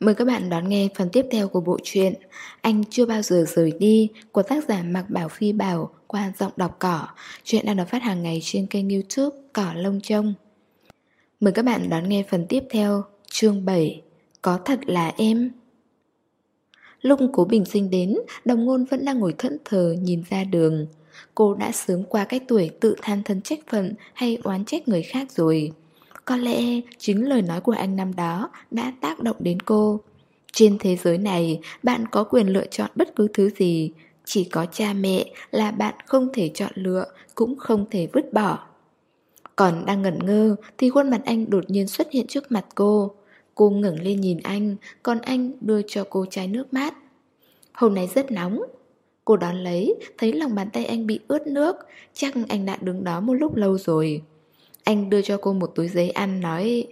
Mời các bạn đón nghe phần tiếp theo của bộ truyện Anh chưa bao giờ rời đi của tác giả Mạc Bảo Phi Bảo qua giọng đọc cỏ. Chuyện đang được phát hàng ngày trên kênh youtube Cỏ Lông Trông. Mời các bạn đón nghe phần tiếp theo, chương 7 Có thật là em? Lúc cố bình sinh đến, đồng ngôn vẫn đang ngồi thẫn thờ nhìn ra đường. Cô đã sớm qua cái tuổi tự than thân trách phận hay oán trách người khác rồi. Có lẽ chính lời nói của anh năm đó đã tác động đến cô. Trên thế giới này, bạn có quyền lựa chọn bất cứ thứ gì. Chỉ có cha mẹ là bạn không thể chọn lựa, cũng không thể vứt bỏ. Còn đang ngẩn ngơ thì khuôn mặt anh đột nhiên xuất hiện trước mặt cô. Cô ngẩng lên nhìn anh, còn anh đưa cho cô chai nước mát. Hôm nay rất nóng. Cô đón lấy, thấy lòng bàn tay anh bị ướt nước, chắc anh đã đứng đó một lúc lâu rồi. Anh đưa cho cô một túi giấy ăn nói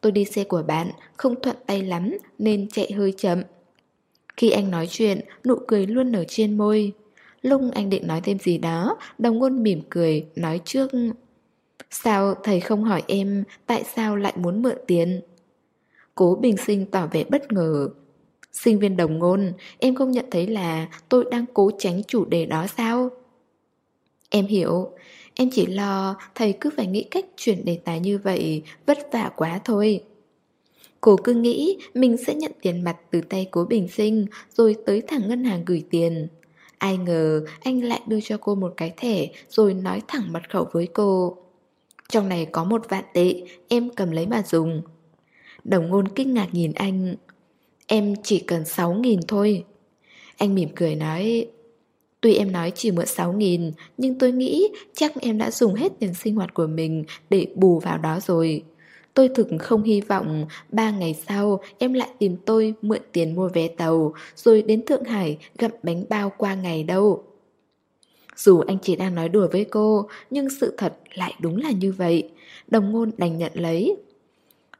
Tôi đi xe của bạn, không thuận tay lắm nên chạy hơi chậm. Khi anh nói chuyện, nụ cười luôn nở trên môi. Lúc anh định nói thêm gì đó, đồng ngôn mỉm cười, nói trước Sao thầy không hỏi em tại sao lại muốn mượn tiền? Cố bình sinh tỏ vẻ bất ngờ. Sinh viên đồng ngôn, em không nhận thấy là tôi đang cố tránh chủ đề đó sao? Em hiểu, Em chỉ lo, thầy cứ phải nghĩ cách chuyển đề tài như vậy, Vất vả quá thôi. Cô cứ nghĩ mình sẽ nhận tiền mặt từ tay cố bình sinh, Rồi tới thẳng ngân hàng gửi tiền. Ai ngờ anh lại đưa cho cô một cái thẻ, Rồi nói thẳng mật khẩu với cô. Trong này có một vạn tệ, Em cầm lấy mà dùng. Đồng ngôn kinh ngạc nhìn anh. Em chỉ cần 6 nghìn thôi. Anh mỉm cười nói Tuy em nói chỉ mượn 6 nghìn, nhưng tôi nghĩ chắc em đã dùng hết tiền sinh hoạt của mình để bù vào đó rồi. Tôi thực không hy vọng ba ngày sau em lại tìm tôi mượn tiền mua vé tàu rồi đến Thượng Hải gặm bánh bao qua ngày đâu. Dù anh chỉ đang nói đùa với cô, nhưng sự thật lại đúng là như vậy. Đồng ngôn đành nhận lấy.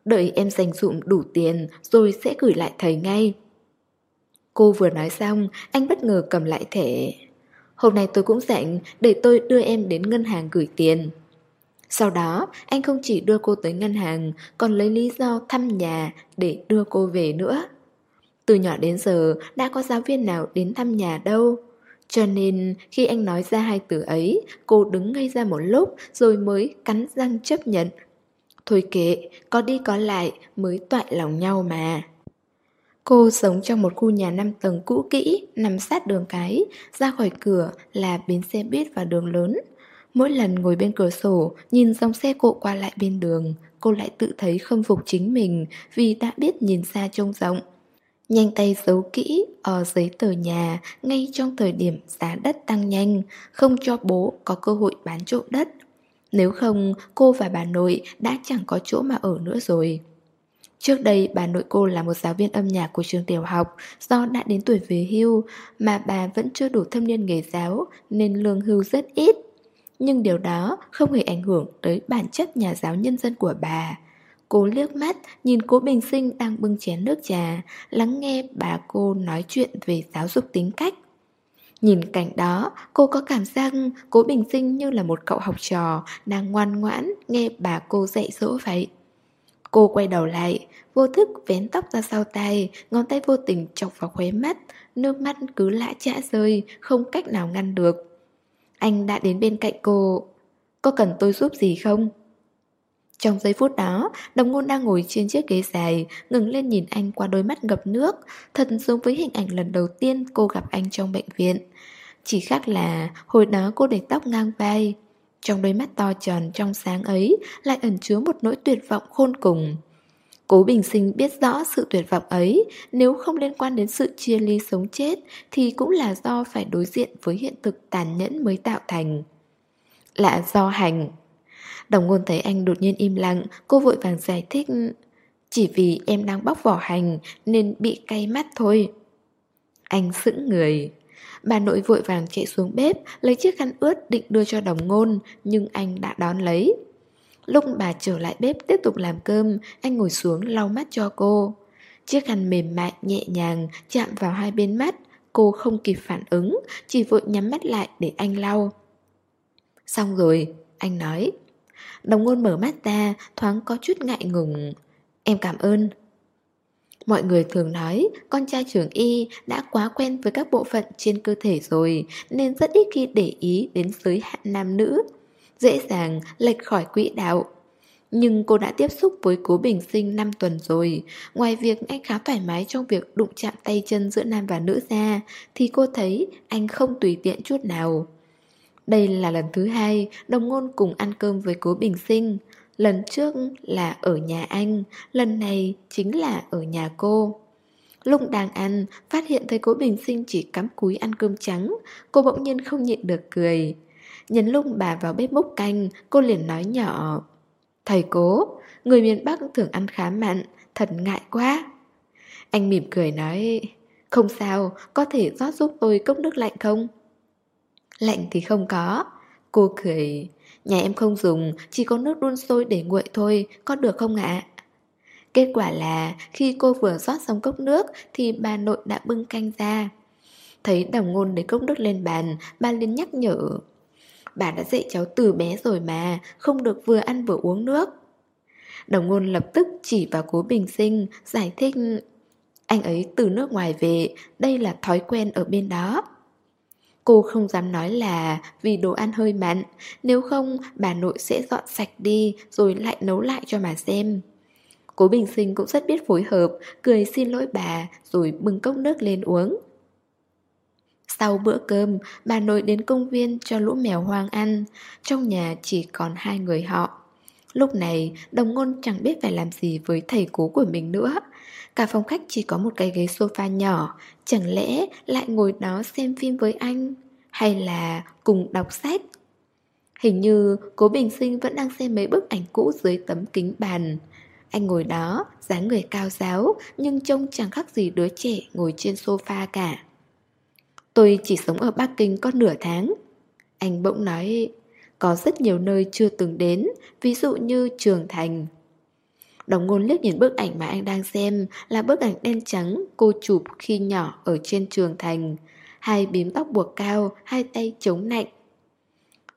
Đợi em dành dụm đủ tiền rồi sẽ gửi lại thầy ngay. Cô vừa nói xong, anh bất ngờ cầm lại thẻ. Hôm nay tôi cũng rảnh để tôi đưa em đến ngân hàng gửi tiền. Sau đó, anh không chỉ đưa cô tới ngân hàng, còn lấy lý do thăm nhà để đưa cô về nữa. Từ nhỏ đến giờ, đã có giáo viên nào đến thăm nhà đâu. Cho nên, khi anh nói ra hai từ ấy, cô đứng ngây ra một lúc rồi mới cắn răng chấp nhận. Thôi kệ, có đi có lại mới toại lòng nhau mà. Cô sống trong một khu nhà 5 tầng cũ kỹ, nằm sát đường cái, ra khỏi cửa là bến xe buýt và đường lớn. Mỗi lần ngồi bên cửa sổ, nhìn dòng xe cộ qua lại bên đường, cô lại tự thấy khâm phục chính mình vì đã biết nhìn xa trông rộng. Nhanh tay giấu kỹ ở giấy tờ nhà ngay trong thời điểm giá đất tăng nhanh, không cho bố có cơ hội bán trộm đất. Nếu không, cô và bà nội đã chẳng có chỗ mà ở nữa rồi. Trước đây bà nội cô là một giáo viên âm nhạc của trường tiểu học Do đã đến tuổi về hưu Mà bà vẫn chưa đủ thâm niên nghề giáo Nên lương hưu rất ít. Nhưng điều đó không hề ảnh hưởng tới bản chất nhà giáo nhân dân của bà. Cô liếc mắt nhìn cố bình sinh đang bưng chén nước trà Lắng nghe bà cô nói chuyện về giáo dục tính cách. Nhìn cảnh đó, cô có cảm giác cố bình sinh như là một cậu học trò đang ngoan ngoãn nghe bà cô dạy dỗ vậy. Cô quay đầu lại, vô thức vén tóc ra sau tay, ngón tay vô tình chọc vào khóe mắt, nước mắt cứ lã chã rơi, không cách nào ngăn được. Anh đã đến bên cạnh cô. Có cần tôi giúp gì không? Trong giây phút đó, đồng ngôn đang ngồi trên chiếc ghế dài, ngừng lên nhìn anh qua đôi mắt ngập nước, thật giống với hình ảnh lần đầu tiên cô gặp anh trong bệnh viện. Chỉ khác là hồi đó cô để tóc ngang vai, trong đôi mắt to tròn trong sáng ấy lại ẩn chứa một nỗi tuyệt vọng khôn cùng. Cố Bình Sinh biết rõ sự tuyệt vọng ấy, nếu không liên quan đến sự chia ly sống chết thì cũng là do phải đối diện với hiện thực tàn nhẫn mới tạo thành. Là do hành. Đồng ngôn thấy anh đột nhiên im lặng, cô vội vàng giải thích Chỉ vì em đang bóc vỏ hành nên bị cay mắt thôi. Anh sững người. Bà nội vội vàng chạy xuống bếp, Lấy chiếc khăn ướt định đưa cho đồng ngôn, Nhưng anh đã đón lấy. Lúc bà trở lại bếp tiếp tục làm cơm, Anh ngồi xuống lau mắt cho cô. Chiếc khăn mềm mại, nhẹ nhàng Chạm vào hai bên mắt, Cô không kịp phản ứng, Chỉ vội nhắm mắt lại để anh lau. Xong rồi, Anh nói, Đồng ngôn mở mắt ra, Thoáng có chút ngại ngùng. Em cảm ơn Mọi người thường nói con trai trưởng y đã quá quen với các bộ phận trên cơ thể rồi, nên rất ít khi để ý đến giới hạn nam nữ. Dễ dàng lệch khỏi quỹ đạo. Nhưng cô đã tiếp xúc với cố bình sinh 5 tuần rồi Ngoài việc anh khá thoải mái trong việc đụng chạm tay chân giữa nam và nữ ra, Thì cô thấy anh không tùy tiện chút nào Đây là lần thứ hai đồng ngôn cùng ăn cơm với cố bình sinh Lần trước là ở nhà anh Lần này chính là ở nhà cô Lúc đang ăn Phát hiện thấy cố bình sinh chỉ cắm cúi ăn cơm trắng Cô bỗng nhiên không nhịn được cười Nhấn lúc bà vào bếp múc canh Cô liền nói nhỏ Thầy cố, người miền Bắc thường ăn khá mặn, thật ngại quá. Anh mỉm cười nói, không sao, có thể rót giúp tôi cốc nước lạnh không? Lạnh thì không có. Cô cười, nhà em không dùng, chỉ có nước đun sôi để nguội thôi, có được không ạ? Kết quả là khi cô vừa rót xong cốc nước thì bà nội đã bưng canh ra. Thấy đồng ngôn để cốc nước lên bàn, bà liền nhắc nhở. Bà đã dạy cháu từ bé rồi mà Không được vừa ăn vừa uống nước Đồng ngôn lập tức chỉ vào cố bình sinh Giải thích Anh ấy từ nước ngoài về Đây là thói quen ở bên đó Cô không dám nói là vì đồ ăn hơi mặn. Nếu không bà nội sẽ dọn sạch đi Rồi lại nấu lại cho mà xem. Cố Bình Sinh cũng rất biết phối hợp Cười xin lỗi bà Rồi bưng cốc nước lên uống. Sau bữa cơm, bà nội đến công viên cho lũ mèo hoang ăn, trong nhà chỉ còn hai người họ. Lúc này, đồng ngôn chẳng biết phải làm gì với thầy cố của mình nữa. Cả phòng khách chỉ có một cái ghế sofa nhỏ, chẳng lẽ lại ngồi đó xem phim với anh? Hay là cùng đọc sách? Hình như cố bình sinh vẫn đang xem mấy bức ảnh cũ dưới tấm kính bàn. Anh ngồi đó, dáng người cao giáo, nhưng trông chẳng khác gì đứa trẻ ngồi trên sofa cả. Tôi chỉ sống ở Bắc Kinh có nửa tháng Anh bỗng nói có rất nhiều nơi chưa từng đến, Ví dụ như Trường Thành. Đồng ngôn liếc nhìn bức ảnh mà anh đang xem Là bức ảnh đen trắng Cô chụp khi nhỏ ở trên Trường Thành. Hai bím tóc buộc cao, Hai tay chống nạnh.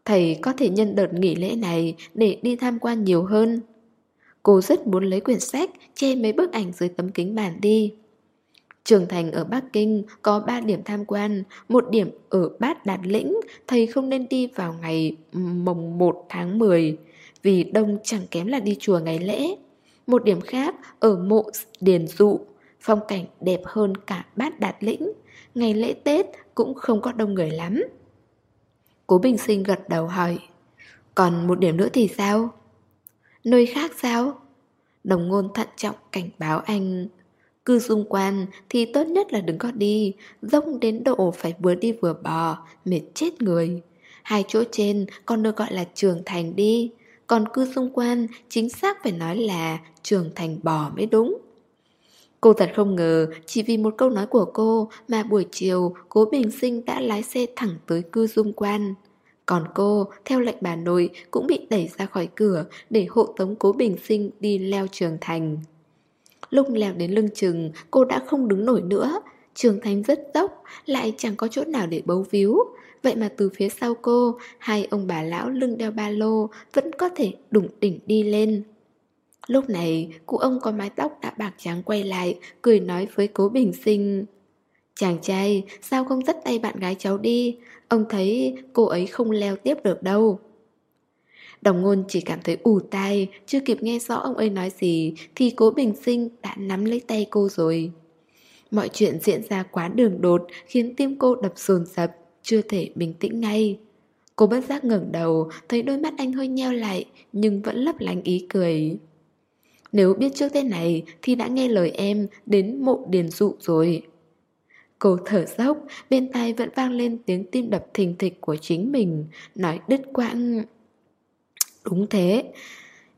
Thầy có thể nhân đợt nghỉ lễ này Để đi tham quan nhiều hơn. Cô rất muốn lấy quyển sách, Che mấy bức ảnh dưới tấm kính bàn đi. Trường thành ở Bắc Kinh có 3 điểm tham quan, một điểm ở Bát Đạt Lĩnh, thầy không nên đi vào ngày mồng 1 tháng 10, vì đông chẳng kém là đi chùa ngày lễ. Một điểm khác ở mộ Điền Dụ, phong cảnh đẹp hơn cả Bát Đạt Lĩnh, ngày lễ Tết cũng không có đông người lắm. Cố Bình Sinh gật đầu hỏi, còn một điểm nữa thì sao? Nơi khác sao? Đồng ngôn thận trọng cảnh báo anh Cư dung quan thì tốt nhất là đừng có đi Dông đến độ phải vừa đi vừa bò Mệt chết người Hai chỗ trên còn được gọi là trường thành đi Còn cư dung quan chính xác phải nói là trường thành bò mới đúng Cô thật không ngờ chỉ vì một câu nói của cô mà buổi chiều cố bình sinh đã lái xe thẳng tới cư dung quan. Còn cô, theo lệnh bà nội, cũng bị đẩy ra khỏi cửa để hộ tống cố bình sinh đi leo trường thành. Lúc leo đến lưng chừng, cô đã không đứng nổi nữa. Trường Thành rất dốc, lại chẳng có chỗ nào để bấu víu. Vậy mà từ phía sau cô, hai ông bà lão lưng đeo ba lô vẫn có thể đủng đỉnh đi lên. Lúc này, cụ ông có mái tóc đã bạc trắng quay lại, cười nói với cố bình sinh. Chàng trai, sao không dắt tay bạn gái cháu đi? Ông thấy cô ấy không leo tiếp được đâu. Đồng ngôn chỉ cảm thấy ù tai, chưa kịp nghe rõ ông ấy nói gì thì cố bình sinh đã nắm lấy tay cô rồi. Mọi chuyện diễn ra quá đường đột khiến tim cô đập dồn dập, chưa thể bình tĩnh ngay. Cô bất giác ngẩng đầu, thấy đôi mắt anh hơi nheo lại nhưng vẫn lấp lánh ý cười. Nếu biết trước thế này thì đã nghe lời em đến mộ điền dụ rồi. Cô thở dốc, bên tai vẫn vang lên tiếng tim đập thình thịch của chính mình, nói đứt quãng. Đúng thế,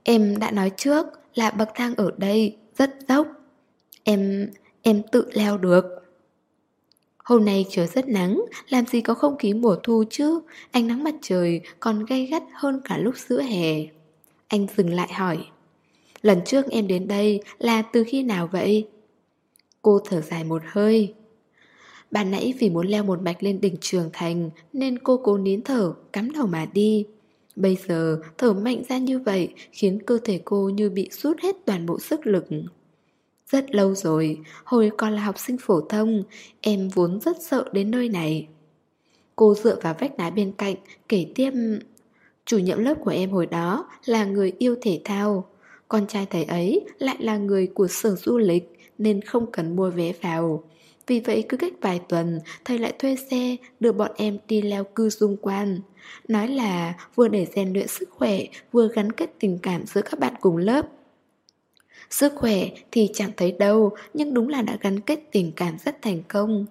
em đã nói trước là bậc thang ở đây rất dốc. Em, em tự leo được. Hôm nay trời rất nắng, làm gì có không khí mùa thu chứ, ánh nắng mặt trời còn gay gắt hơn cả lúc giữa hè. Anh dừng lại hỏi, lần trước em đến đây là từ khi nào vậy? Cô thở dài một hơi. Bạn nãy vì muốn leo một mạch lên đỉnh trường thành nên cô cố nín thở, cắm đầu mà đi. Bây giờ thở mạnh ra như vậy khiến cơ thể cô như bị rút hết toàn bộ sức lực. Rất lâu rồi, hồi còn là học sinh phổ thông, em vốn rất sợ đến nơi này. Cô dựa vào vách đá bên cạnh, kể tiếp Chủ nhiệm lớp của em hồi đó là người yêu thể thao Con trai thầy ấy lại là người của sở du lịch Nên không cần mua vé vào vì vậy cứ cách vài tuần Thầy lại thuê xe đưa bọn em đi leo cư dung quan Nói là vừa để rèn luyện sức khỏe Vừa gắn kết tình cảm giữa các bạn cùng lớp Sức khỏe thì chẳng thấy đâu Nhưng đúng là đã gắn kết tình cảm rất thành công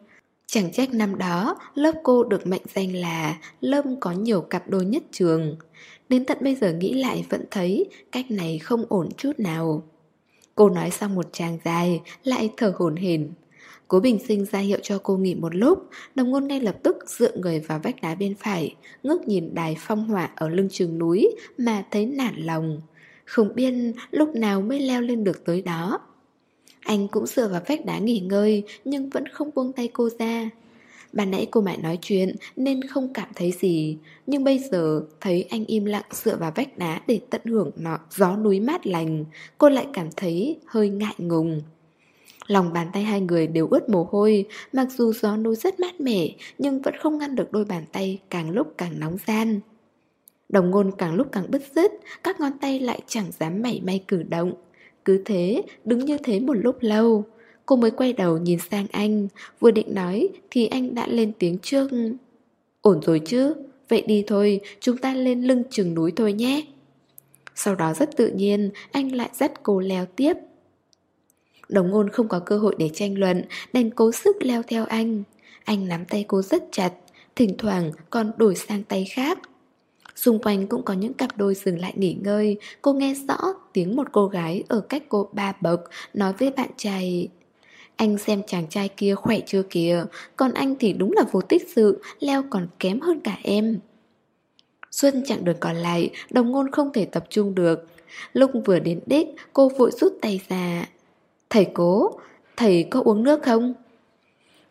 Chẳng trách năm đó, lớp cô được mệnh danh là lớp có nhiều cặp đôi nhất trường. Đến tận bây giờ nghĩ lại vẫn thấy cách này không ổn chút nào. Cô nói xong một tràng dài, lại thở hổn hển. Cố Bình Sinh ra hiệu cho cô nghỉ một lúc, đồng ngôn ngay lập tức dựa người vào vách đá bên phải, ngước nhìn đài phong hỏa ở lưng chừng núi mà thấy nản lòng. Không biết lúc nào mới leo lên được tới đó. Anh cũng dựa vào vách đá nghỉ ngơi nhưng vẫn không buông tay cô ra. Bà nãy cô mãi nói chuyện nên không cảm thấy gì Nhưng bây giờ thấy anh im lặng dựa vào vách đá để tận hưởng nọ gió núi mát lành Cô lại cảm thấy hơi ngại ngùng Lòng bàn tay hai người đều ướt mồ hôi Mặc dù gió núi rất mát mẻ Nhưng vẫn không ngăn được đôi bàn tay càng lúc càng nóng gian. Đồng ngôn càng lúc càng bứt rứt Các ngón tay lại chẳng dám mảy may cử động. Cứ thế, đứng như thế một lúc lâu Cô mới quay đầu nhìn sang anh Vừa định nói thì anh đã lên tiếng trước. Ổn rồi chứ Vậy đi thôi, chúng ta lên lưng chừng núi thôi nhé. Sau đó rất tự nhiên Anh lại dắt cô leo tiếp. Đồng ngôn không có cơ hội để tranh luận, Đành cố sức leo theo anh. Anh nắm tay cô rất chặt, Thỉnh thoảng còn đổi sang tay khác. Xung quanh cũng có những cặp đôi dừng lại nghỉ ngơi. Cô nghe rõ tiếng một cô gái ở cách cô ba bậc, Nói với bạn trai, Anh xem chàng trai kia khỏe chưa kìa? Còn anh thì đúng là vô tích sự, Leo còn kém hơn cả em. Xuân chặng đường còn lại, Đồng ngôn không thể tập trung được. Lúc vừa đến đích, Cô vội rút tay ra. Thầy cố Thầy có uống nước không?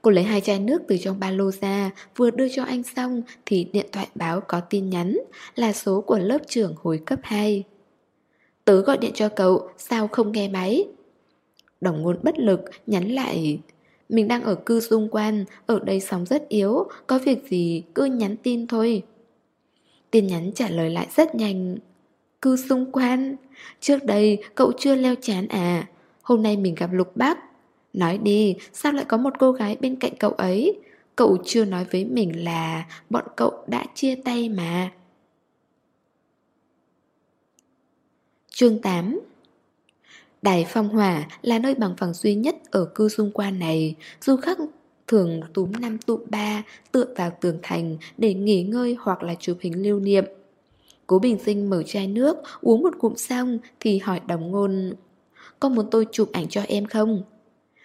Cô lấy hai chai nước từ trong ba lô ra, vừa đưa cho anh xong thì điện thoại báo có tin nhắn, là số của lớp trưởng hồi cấp 2. Tớ gọi điện cho cậu, sao không nghe máy? Đồng ngôn bất lực, nhắn lại Mình đang ở cư xung quan, ở đây sóng rất yếu, có việc gì cứ nhắn tin thôi. Tin nhắn trả lời lại rất nhanh. Cư xung quan, trước đây cậu chưa leo chán à, hôm nay mình gặp Lục Bác, Nói đi, sao lại có một cô gái bên cạnh cậu ấy? Cậu chưa nói với mình là bọn cậu đã chia tay mà. Chương 8 Đài Phong Hỏa là nơi bằng phẳng duy nhất ở cư xung quanh này. Du khách thường túm năm tụ ba tựa vào tường thành để nghỉ ngơi hoặc là chụp hình lưu niệm. Cố Bình Sinh mở chai nước, uống một cụm xong thì hỏi đồng ngôn có muốn tôi chụp ảnh cho em không?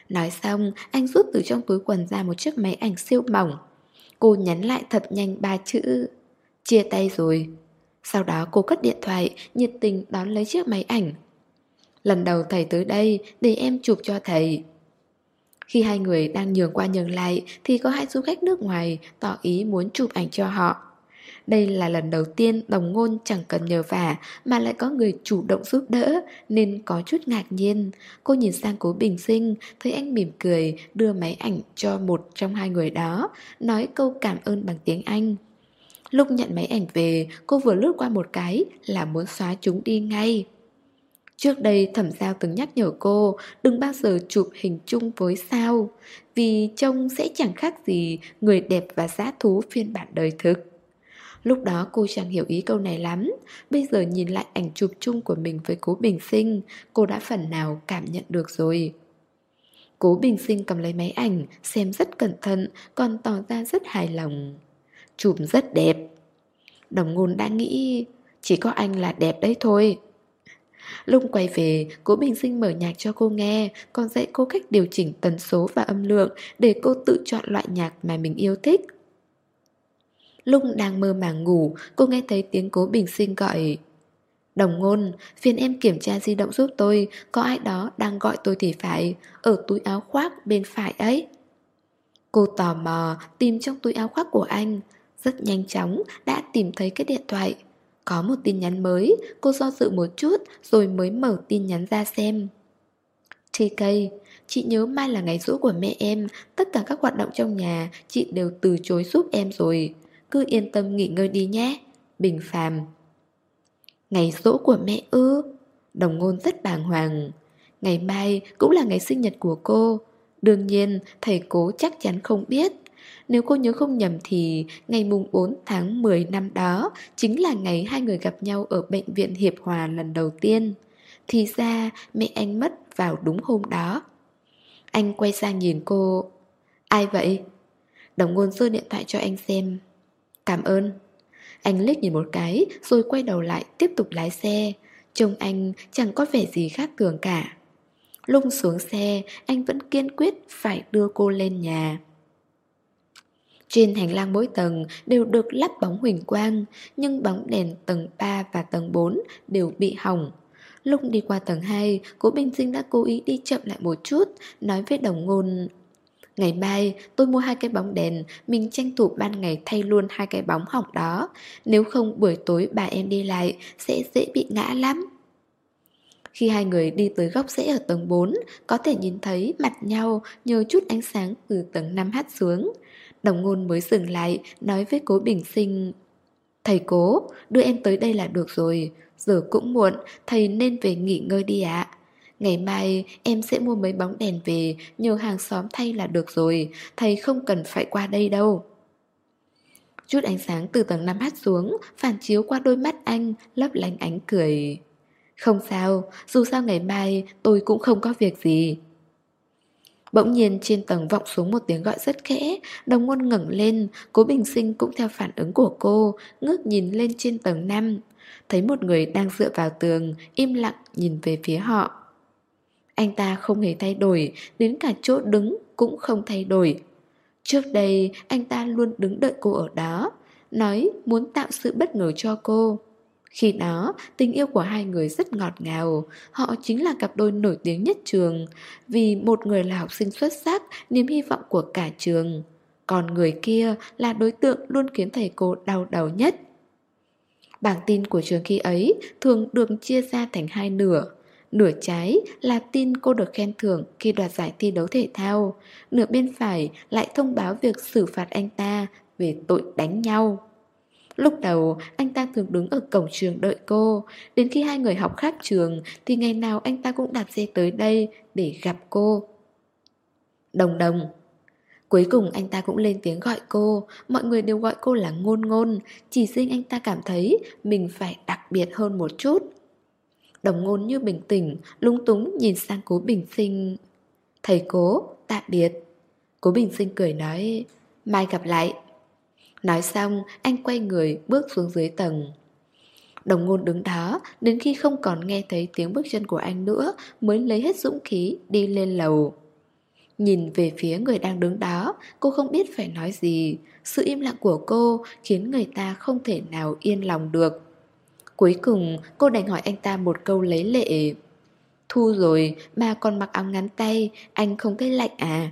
Nói xong, anh rút từ trong túi quần ra một chiếc máy ảnh siêu mỏng. Cô nhắn lại thật nhanh ba chữ Chia tay rồi Sau đó cô cất điện thoại Nhiệt tình đón lấy chiếc máy ảnh Lần đầu thầy tới đây Để em chụp cho thầy Khi hai người đang nhường qua nhường lại Thì có hai du khách nước ngoài Tỏ ý muốn chụp ảnh cho họ đây là lần đầu tiên đồng ngôn chẳng cần nhờ vả mà lại có người chủ động giúp đỡ nên có chút ngạc nhiên. Cô nhìn sang cố bình sinh, thấy anh mỉm cười đưa máy ảnh cho một trong hai người đó, nói câu cảm ơn bằng tiếng Anh. Lúc nhận máy ảnh về, cô vừa lướt qua một cái là muốn xóa chúng đi ngay. Trước đây thẩm giao từng nhắc nhở cô đừng bao giờ chụp hình chung với sao, vì trông sẽ chẳng khác gì người đẹp và giá thú phiên bản đời thực. Lúc đó cô chẳng hiểu ý câu này lắm. Bây giờ nhìn lại ảnh chụp chung của mình với cố bình sinh Cô đã phần nào cảm nhận được rồi. Cố bình sinh cầm lấy máy ảnh Xem rất cẩn thận Còn tỏ ra rất hài lòng. Chụp rất đẹp. Đồng ngôn đã nghĩ Chỉ có anh là đẹp đấy thôi. Lúc quay về, cố bình sinh mở nhạc cho cô nghe, còn dạy cô cách điều chỉnh tần số và âm lượng để cô tự chọn loại nhạc mà mình yêu thích. Lúc đang mơ màng ngủ, cô nghe thấy tiếng cố bình sinh gọi. Đồng ngôn, phiền em kiểm tra di động giúp tôi Có ai đó đang gọi tôi thì phải Ở túi áo khoác bên phải ấy. Cô tò mò tìm trong túi áo khoác của anh Rất nhanh chóng đã tìm thấy cái điện thoại. Có một tin nhắn mới Cô do dự một chút Rồi mới mở tin nhắn ra xem. TK, chị nhớ mai là ngày rỗ của mẹ em, tất cả các hoạt động trong nhà chị đều từ chối giúp em rồi. Cứ yên tâm nghỉ ngơi đi nhé. Bình phàm. Ngày rỗ của mẹ ư? Đồng ngôn rất bàng hoàng. Ngày mai cũng là ngày sinh nhật của cô. Đương nhiên, thầy cố chắc chắn không biết. Nếu cô nhớ không nhầm thì ngày mùng 4 tháng 10 năm đó chính là ngày hai người gặp nhau ở bệnh viện Hiệp Hòa lần đầu tiên. Thì ra mẹ anh mất vào đúng hôm đó. Anh quay sang nhìn cô. Ai vậy? Đồng ngôn đưa điện thoại cho anh xem. Cảm ơn. Anh liếc nhìn một cái rồi quay đầu lại tiếp tục lái xe. Trông anh chẳng có vẻ gì khác thường cả. Lung xuống xe, anh vẫn kiên quyết phải đưa cô lên nhà. Trên hành lang mỗi tầng đều được lắp bóng huỳnh quang, nhưng bóng đèn tầng 3 và tầng 4 đều bị hỏng. Lúc đi qua tầng 2, cố Bình Sinh đã cố ý đi chậm lại một chút, nói với đồng ngôn Ngày mai tôi mua hai cái bóng đèn Mình tranh thủ ban ngày thay luôn hai cái bóng hỏng đó. Nếu không buổi tối bà em đi lại Sẽ dễ bị ngã lắm. Khi hai người đi tới góc rẽ ở tầng 4 Có thể nhìn thấy mặt nhau Nhờ chút ánh sáng từ tầng 5 hát xuống. Đồng ngôn mới dừng lại Nói với cố bình sinh Thầy cố, đưa em tới đây là được rồi. Giờ cũng muộn Thầy nên về nghỉ ngơi đi ạ. Ngày mai em sẽ mua mấy bóng đèn về Nhờ hàng xóm thay là được rồi. Thầy không cần phải qua đây đâu. Chút ánh sáng từ tầng 5 hát xuống Phản chiếu qua đôi mắt anh Lấp lánh ánh cười. Không sao, dù sao ngày mai Tôi cũng không có việc gì. Bỗng nhiên trên tầng vọng xuống một tiếng gọi rất khẽ Đồng ngôn ngẩng lên Cố bình sinh cũng theo phản ứng của cô Ngước nhìn lên trên tầng 5 Thấy một người đang dựa vào tường Im lặng nhìn về phía họ. Anh ta không hề thay đổi Đến cả chỗ đứng cũng không thay đổi Trước đây anh ta luôn đứng đợi cô ở đó Nói muốn tạo sự bất ngờ cho cô khi đó, tình yêu của hai người rất ngọt ngào, họ chính là cặp đôi nổi tiếng nhất trường, vì một người là học sinh xuất sắc, niềm hy vọng của cả trường. Còn người kia là đối tượng luôn khiến thầy cô đau đầu nhất. Bảng tin của trường khi ấy thường được chia ra thành hai nửa. Nửa trái là tin cô được khen thưởng khi đoạt giải thi đấu thể thao, nửa bên phải lại thông báo việc xử phạt anh ta về tội đánh nhau. Lúc đầu anh ta thường đứng ở cổng trường đợi cô. Đến khi hai người học khác trường Thì ngày nào anh ta cũng đạp xe tới đây Để gặp cô. Đồng đồng. Cuối cùng anh ta cũng lên tiếng gọi cô. Mọi người đều gọi cô là ngôn ngôn. Chỉ riêng anh ta cảm thấy Mình phải đặc biệt hơn một chút. Đồng ngôn như bình tĩnh Lung túng nhìn sang cố bình sinh Thầy cố, tạm biệt Cố bình sinh cười nói Mai gặp lại Nói xong, anh quay người bước xuống dưới tầng. Đồng ngôn đứng đó, đến khi không còn nghe thấy tiếng bước chân của anh nữa mới lấy hết dũng khí đi lên lầu. Nhìn về phía người đang đứng đó, cô không biết phải nói gì. Sự im lặng của cô khiến người ta không thể nào yên lòng được. Cuối cùng, cô đành hỏi anh ta một câu lấy lệ. Thu rồi, mà còn mặc áo ngắn tay, anh không thấy lạnh à?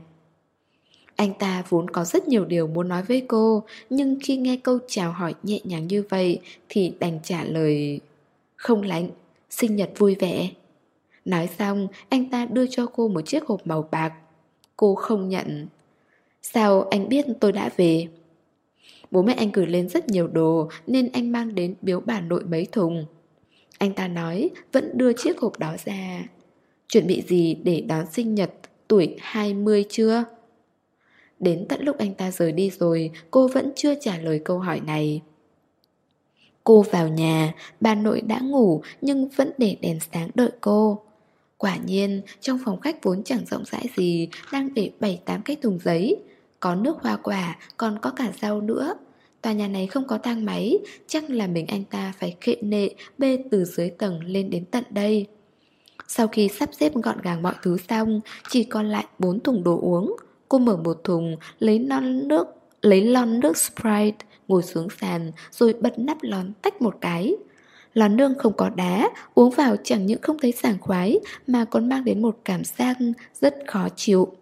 Anh ta vốn có rất nhiều điều muốn nói với cô, nhưng khi nghe câu chào hỏi nhẹ nhàng như vậy thì đành trả lời Không lạnh, sinh nhật vui vẻ. Nói xong, anh ta đưa cho cô một chiếc hộp màu bạc. Cô không nhận. Sao anh biết tôi đã về? Bố mẹ anh gửi lên rất nhiều đồ, nên anh mang đến biếu bà nội mấy thùng. Anh ta nói, vẫn đưa chiếc hộp đó ra. Chuẩn bị gì để đón sinh nhật, tuổi 20 chưa? Đến tận lúc anh ta rời đi rồi, Cô vẫn chưa trả lời câu hỏi này Cô vào nhà, Bà nội đã ngủ Nhưng vẫn để đèn sáng đợi cô Quả nhiên, trong phòng khách vốn chẳng rộng rãi gì, Đang để 7-8 cái thùng giấy có nước hoa quả Còn có cả rau nữa Tòa nhà này không có thang máy Chắc là mình anh ta phải khệ nệ Bê từ dưới tầng lên đến tận đây Sau khi sắp xếp gọn gàng mọi thứ xong Chỉ còn lại 4 thùng đồ uống Cô mở một thùng, lấy lon nước, lấy lon nước Sprite, ngồi xuống sàn, rồi bật nắp lon tách một cái. Lon nương không có đá, uống vào chẳng những không thấy sảng khoái, mà còn mang đến một cảm giác rất khó chịu.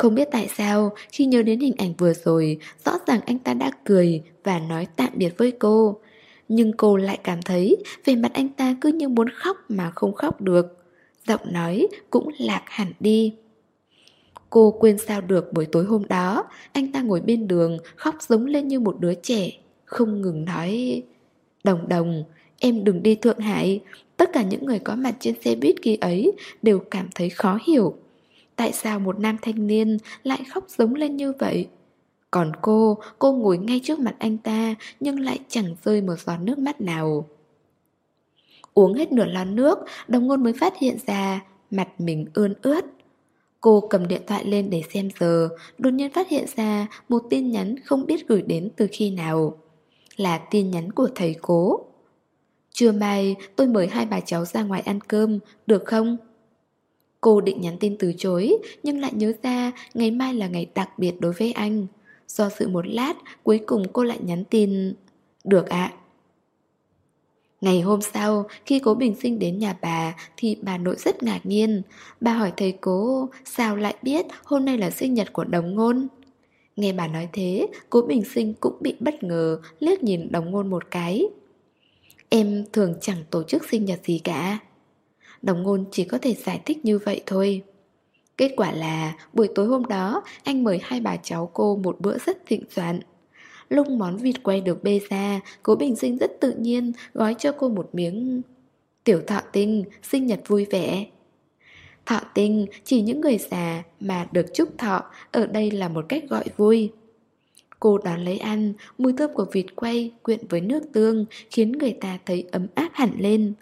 Không biết tại sao, khi nhớ đến hình ảnh vừa rồi, rõ ràng anh ta đã cười và nói tạm biệt với cô. Nhưng cô lại cảm thấy về mặt anh ta cứ như muốn khóc mà không khóc được. Giọng nói cũng lạc hẳn đi Cô quên sao được buổi tối hôm đó Anh ta ngồi bên đường Khóc giống lên như một đứa trẻ Không ngừng nói Đồng đồng Em đừng đi Thượng Hải Tất cả những người có mặt trên xe buýt kia ấy Đều cảm thấy khó hiểu Tại sao một nam thanh niên Lại khóc giống lên như vậy? Còn cô, cô ngồi ngay trước mặt anh ta Nhưng lại chẳng rơi một giọt nước mắt nào. Uống hết nửa lon nước Đồng ngôn mới phát hiện ra Mặt mình ươn ướt. Cô cầm điện thoại lên để xem giờ Đột nhiên phát hiện ra Một tin nhắn không biết gửi đến từ khi nào. Là tin nhắn của thầy cố. Trưa mai tôi mời hai bà cháu ra ngoài ăn cơm Được không? Cô định nhắn tin từ chối Nhưng lại nhớ ra Ngày mai là ngày đặc biệt đối với anh Do sự một lát Cuối cùng cô lại nhắn tin Được ạ Ngày hôm sau, khi cố bình sinh đến nhà bà thì bà nội rất ngạc nhiên. Bà hỏi thầy cố sao lại biết hôm nay là sinh nhật của đồng ngôn. Nghe bà nói thế, cố bình sinh cũng bị bất ngờ liếc nhìn đồng ngôn một cái. Em thường chẳng tổ chức sinh nhật gì cả. Đồng ngôn chỉ có thể giải thích như vậy thôi. Kết quả là buổi tối hôm đó anh mời hai bà cháu cô một bữa rất thịnh soạn. Lúc món vịt quay được bê ra, cố bình sinh rất tự nhiên gói cho cô một miếng. Tiểu thọ tinh, sinh nhật vui vẻ. Thọ tinh chỉ những người già mà được chúc thọ, ở đây là một cách gọi vui. Cô đón lấy ăn, mùi thơm của vịt quay quyện với nước tương khiến người ta thấy ấm áp hẳn lên.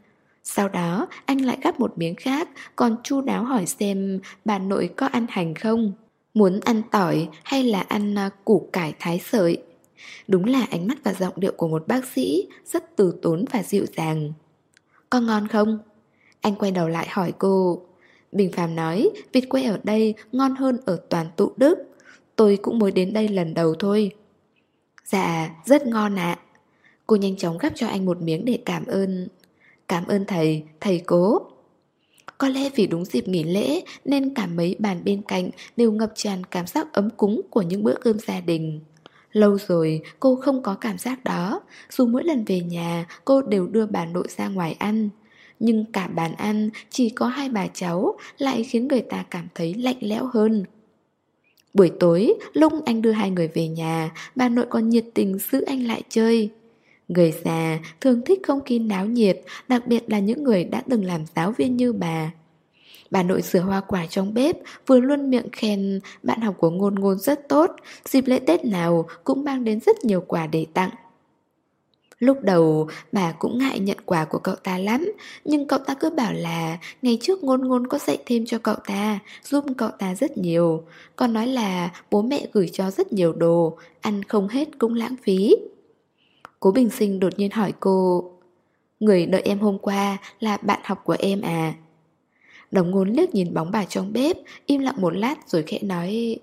Sau đó anh lại gắp một miếng khác Còn chu đáo hỏi xem bà nội có ăn hành không? Muốn ăn tỏi hay là ăn à, củ cải thái sợi? Đúng là ánh mắt và giọng điệu của một bác sĩ Rất từ tốn và dịu dàng. Có ngon không? Anh quay đầu lại hỏi cô. Bình Phạm nói Vịt quay ở đây ngon hơn ở toàn tụ Đức. Tôi cũng mới đến đây lần đầu thôi. Dạ, rất ngon ạ. Cô nhanh chóng gắp cho anh một miếng để cảm ơn. Cảm ơn thầy, thầy cố. Có lẽ vì đúng dịp nghỉ lễ Nên cả mấy bàn bên cạnh Đều ngập tràn cảm giác ấm cúng Của những bữa cơm gia đình. Lâu rồi cô không có cảm giác đó. Dù mỗi lần về nhà cô đều đưa bà nội ra ngoài ăn. Nhưng cả bàn ăn chỉ có hai bà cháu Lại khiến người ta cảm thấy lạnh lẽo hơn. Buổi tối lúc anh đưa hai người về nhà Bà nội còn nhiệt tình giữ anh lại chơi. Người già thường thích không khí náo nhiệt, Đặc biệt là những người đã từng làm giáo viên như bà. Bà nội sửa hoa quả trong bếp, Vừa luôn miệng khen Bạn học của ngôn ngôn rất tốt, Dịp lễ Tết nào cũng mang đến rất nhiều quà để tặng. Lúc đầu, bà cũng ngại nhận quà của cậu ta lắm, Nhưng cậu ta cứ bảo là Ngày trước ngôn ngôn có dạy thêm cho cậu ta, Giúp cậu ta rất nhiều. Còn nói là bố mẹ gửi cho rất nhiều đồ, Ăn không hết cũng lãng phí. Cố Bình Sinh đột nhiên hỏi cô, Người đợi em hôm qua là bạn học của em à? Đồng ngôn liếc nhìn bóng bà trong bếp, Im lặng một lát rồi khẽ nói,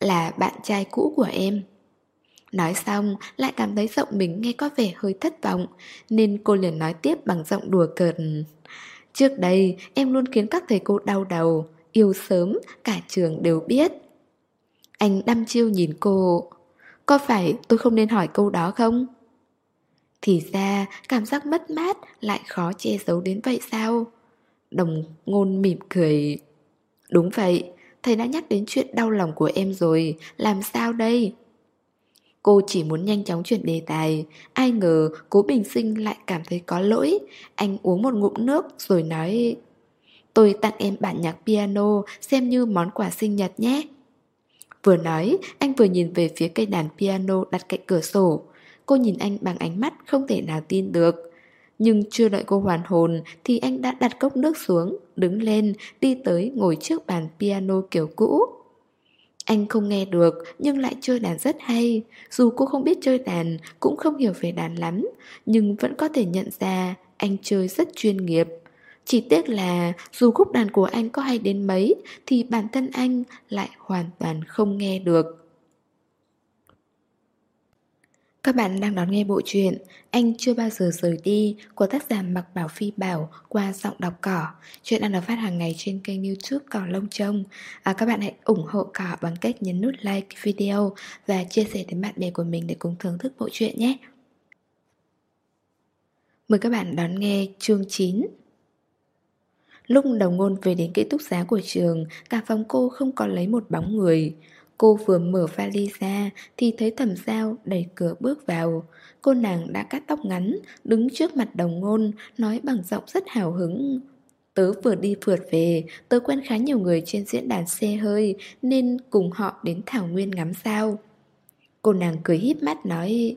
Là bạn trai cũ của em. Nói xong, lại cảm thấy giọng mình nghe có vẻ hơi thất vọng, Nên cô liền nói tiếp bằng giọng đùa cợt, Trước đây em luôn khiến các thầy cô đau đầu, Yêu sớm, cả trường đều biết. Anh đăm chiêu nhìn cô, Có phải tôi không nên hỏi câu đó không? Thì ra, cảm giác mất mát lại khó che giấu đến vậy sao? Đồng ngôn mỉm cười. Đúng vậy, Thầy đã nhắc đến chuyện đau lòng của em rồi, Làm sao đây? Cô chỉ muốn nhanh chóng chuyển đề tài, Ai ngờ cố bình sinh lại cảm thấy có lỗi. Anh uống một ngụm nước rồi nói, Tôi tặng em bản nhạc piano, Xem như món quà sinh nhật nhé. Vừa nói, Anh vừa nhìn về phía cây đàn piano đặt cạnh cửa sổ. Cô nhìn anh bằng ánh mắt không thể nào tin được. Nhưng chưa đợi cô hoàn hồn thì anh đã đặt cốc nước xuống, đứng lên, đi tới ngồi trước bàn piano kiểu cũ. Anh không nghe được nhưng lại chơi đàn rất hay. Dù cô không biết chơi đàn Cũng không hiểu về đàn lắm Nhưng vẫn có thể nhận ra Anh chơi rất chuyên nghiệp. Chỉ tiếc là dù khúc đàn của anh có hay đến mấy Thì bản thân anh lại hoàn toàn không nghe được các bạn đang đón nghe bộ truyện Anh chưa bao giờ rời đi của tác giả Mặc Bảo Phi Bảo qua giọng đọc cỏ. Chuyện đang được phát hàng ngày trên kênh youtube Cỏ Lông Trông. À, các bạn hãy ủng hộ cỏ bằng cách nhấn nút like video và chia sẻ đến bạn bè của mình để cùng thưởng thức bộ truyện nhé. Mời các bạn đón nghe chương 9 Lúc đồng ngôn về đến ký túc xá của trường, cả phòng cô không còn lấy một bóng người. Cô vừa mở vali ra thì thấy thẩm giao đẩy cửa bước vào. Cô nàng đã cắt tóc ngắn, đứng trước mặt đồng ngôn, nói bằng giọng rất hào hứng. Tớ vừa đi phượt về, tớ quen khá nhiều người trên diễn đàn xe hơi nên cùng họ đến Thảo Nguyên ngắm sao. Cô nàng cười híp mắt nói,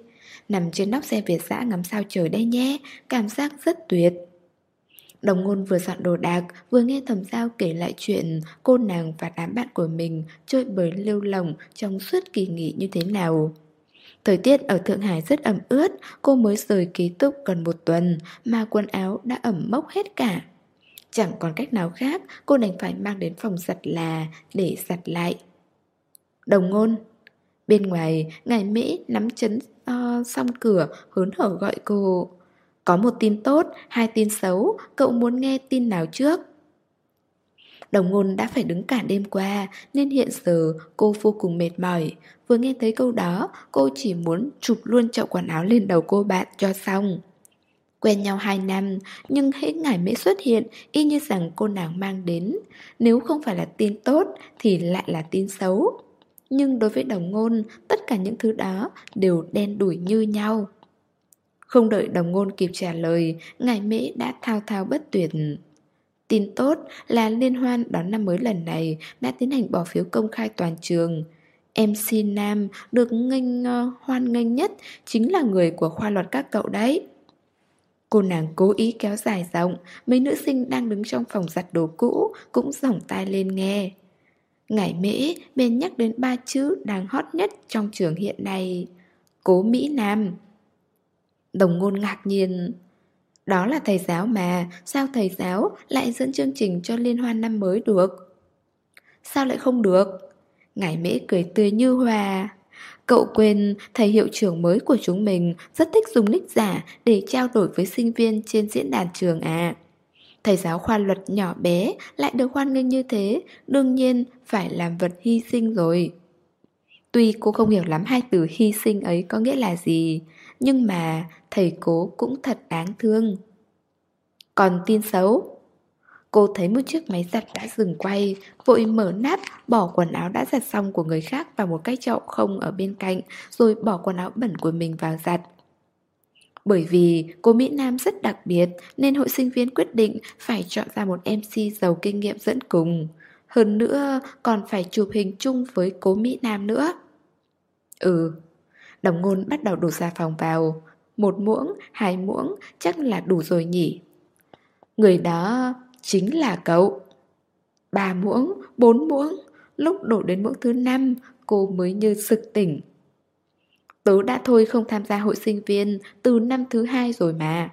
nằm trên nóc xe Việt giã ngắm sao trời đây nhé, cảm giác rất tuyệt. Đồng ngôn vừa dọn đồ đạc, vừa nghe thầm giao kể lại chuyện cô nàng và đám bạn của mình chơi bời lưu lồng trong suốt kỳ nghỉ như thế nào. Thời tiết ở Thượng Hải rất ẩm ướt, cô mới rời ký túc gần một tuần mà quần áo đã ẩm mốc hết cả. Chẳng còn cách nào khác, cô đành phải mang đến phòng giặt là để giặt lại. Đồng ngôn Bên ngoài, ngài Mỹ nắm chấn uh, xong cửa, hớn hở gọi cô. Có một tin tốt, hai tin xấu, cậu muốn nghe tin nào trước? Đồng ngôn đã phải đứng cả đêm qua nên hiện giờ cô vô cùng mệt mỏi. Vừa nghe thấy câu đó, cô chỉ muốn chụp luôn chậu quần áo lên đầu cô bạn cho xong. Quen nhau 2 năm, nhưng hễ ngải mễ xuất hiện, y như rằng cô nàng mang đến. Nếu không phải là tin tốt, thì lại là tin xấu. Nhưng đối với đồng ngôn, tất cả những thứ đó đều đen đủi như nhau. Không đợi đồng ngôn kịp trả lời, ngài mễ đã thao thao bất tuyệt. Tin tốt là liên hoan đón năm mới lần này đã tiến hành bỏ phiếu công khai toàn trường. MC Nam được nghênh uh, hoan nghênh nhất chính là người của khoa luật các cậu đấy. Cô nàng cố ý kéo dài giọng, mấy nữ sinh đang đứng trong phòng giặt đồ cũ cũng giỏng tai lên nghe. Ngải mễ bên nhắc đến ba chữ đang hot nhất trong trường hiện nay. Cố Mỹ Nam. Đồng ngôn ngạc nhiên. Đó là thầy giáo mà, sao thầy giáo lại dẫn chương trình cho liên hoan năm mới được? Sao lại không được? Ngải mễ cười tươi như hòa. Cậu quên thầy hiệu trưởng mới của chúng mình rất thích dùng nick giả để trao đổi với sinh viên trên diễn đàn trường à. Thầy giáo khoa luật nhỏ bé lại được hoan nghênh như thế, đương nhiên phải làm vật hy sinh rồi. Tuy cô không hiểu lắm hai từ hy sinh ấy có nghĩa là gì, nhưng mà thầy cố cũng thật đáng thương. Còn tin xấu, cô thấy một chiếc máy giặt đã dừng quay, vội mở nắp, bỏ quần áo đã giặt xong của người khác vào một cái chậu không ở bên cạnh, rồi bỏ quần áo bẩn của mình vào giặt. Bởi vì cô Mỹ Nam rất đặc biệt nên hội sinh viên quyết định phải chọn ra một MC giàu kinh nghiệm dẫn cùng. Hơn nữa còn phải chụp hình chung với cố Mỹ Nam nữa. Ừ, đồng ngôn bắt đầu đổ ra phòng vào. Một muỗng, hai muỗng chắc là đủ rồi nhỉ. Người đó chính là cậu. Ba muỗng, bốn muỗng, lúc đổ đến muỗng thứ năm cô mới như sực tỉnh. Tớ đã thôi không tham gia hội sinh viên từ năm thứ hai rồi mà.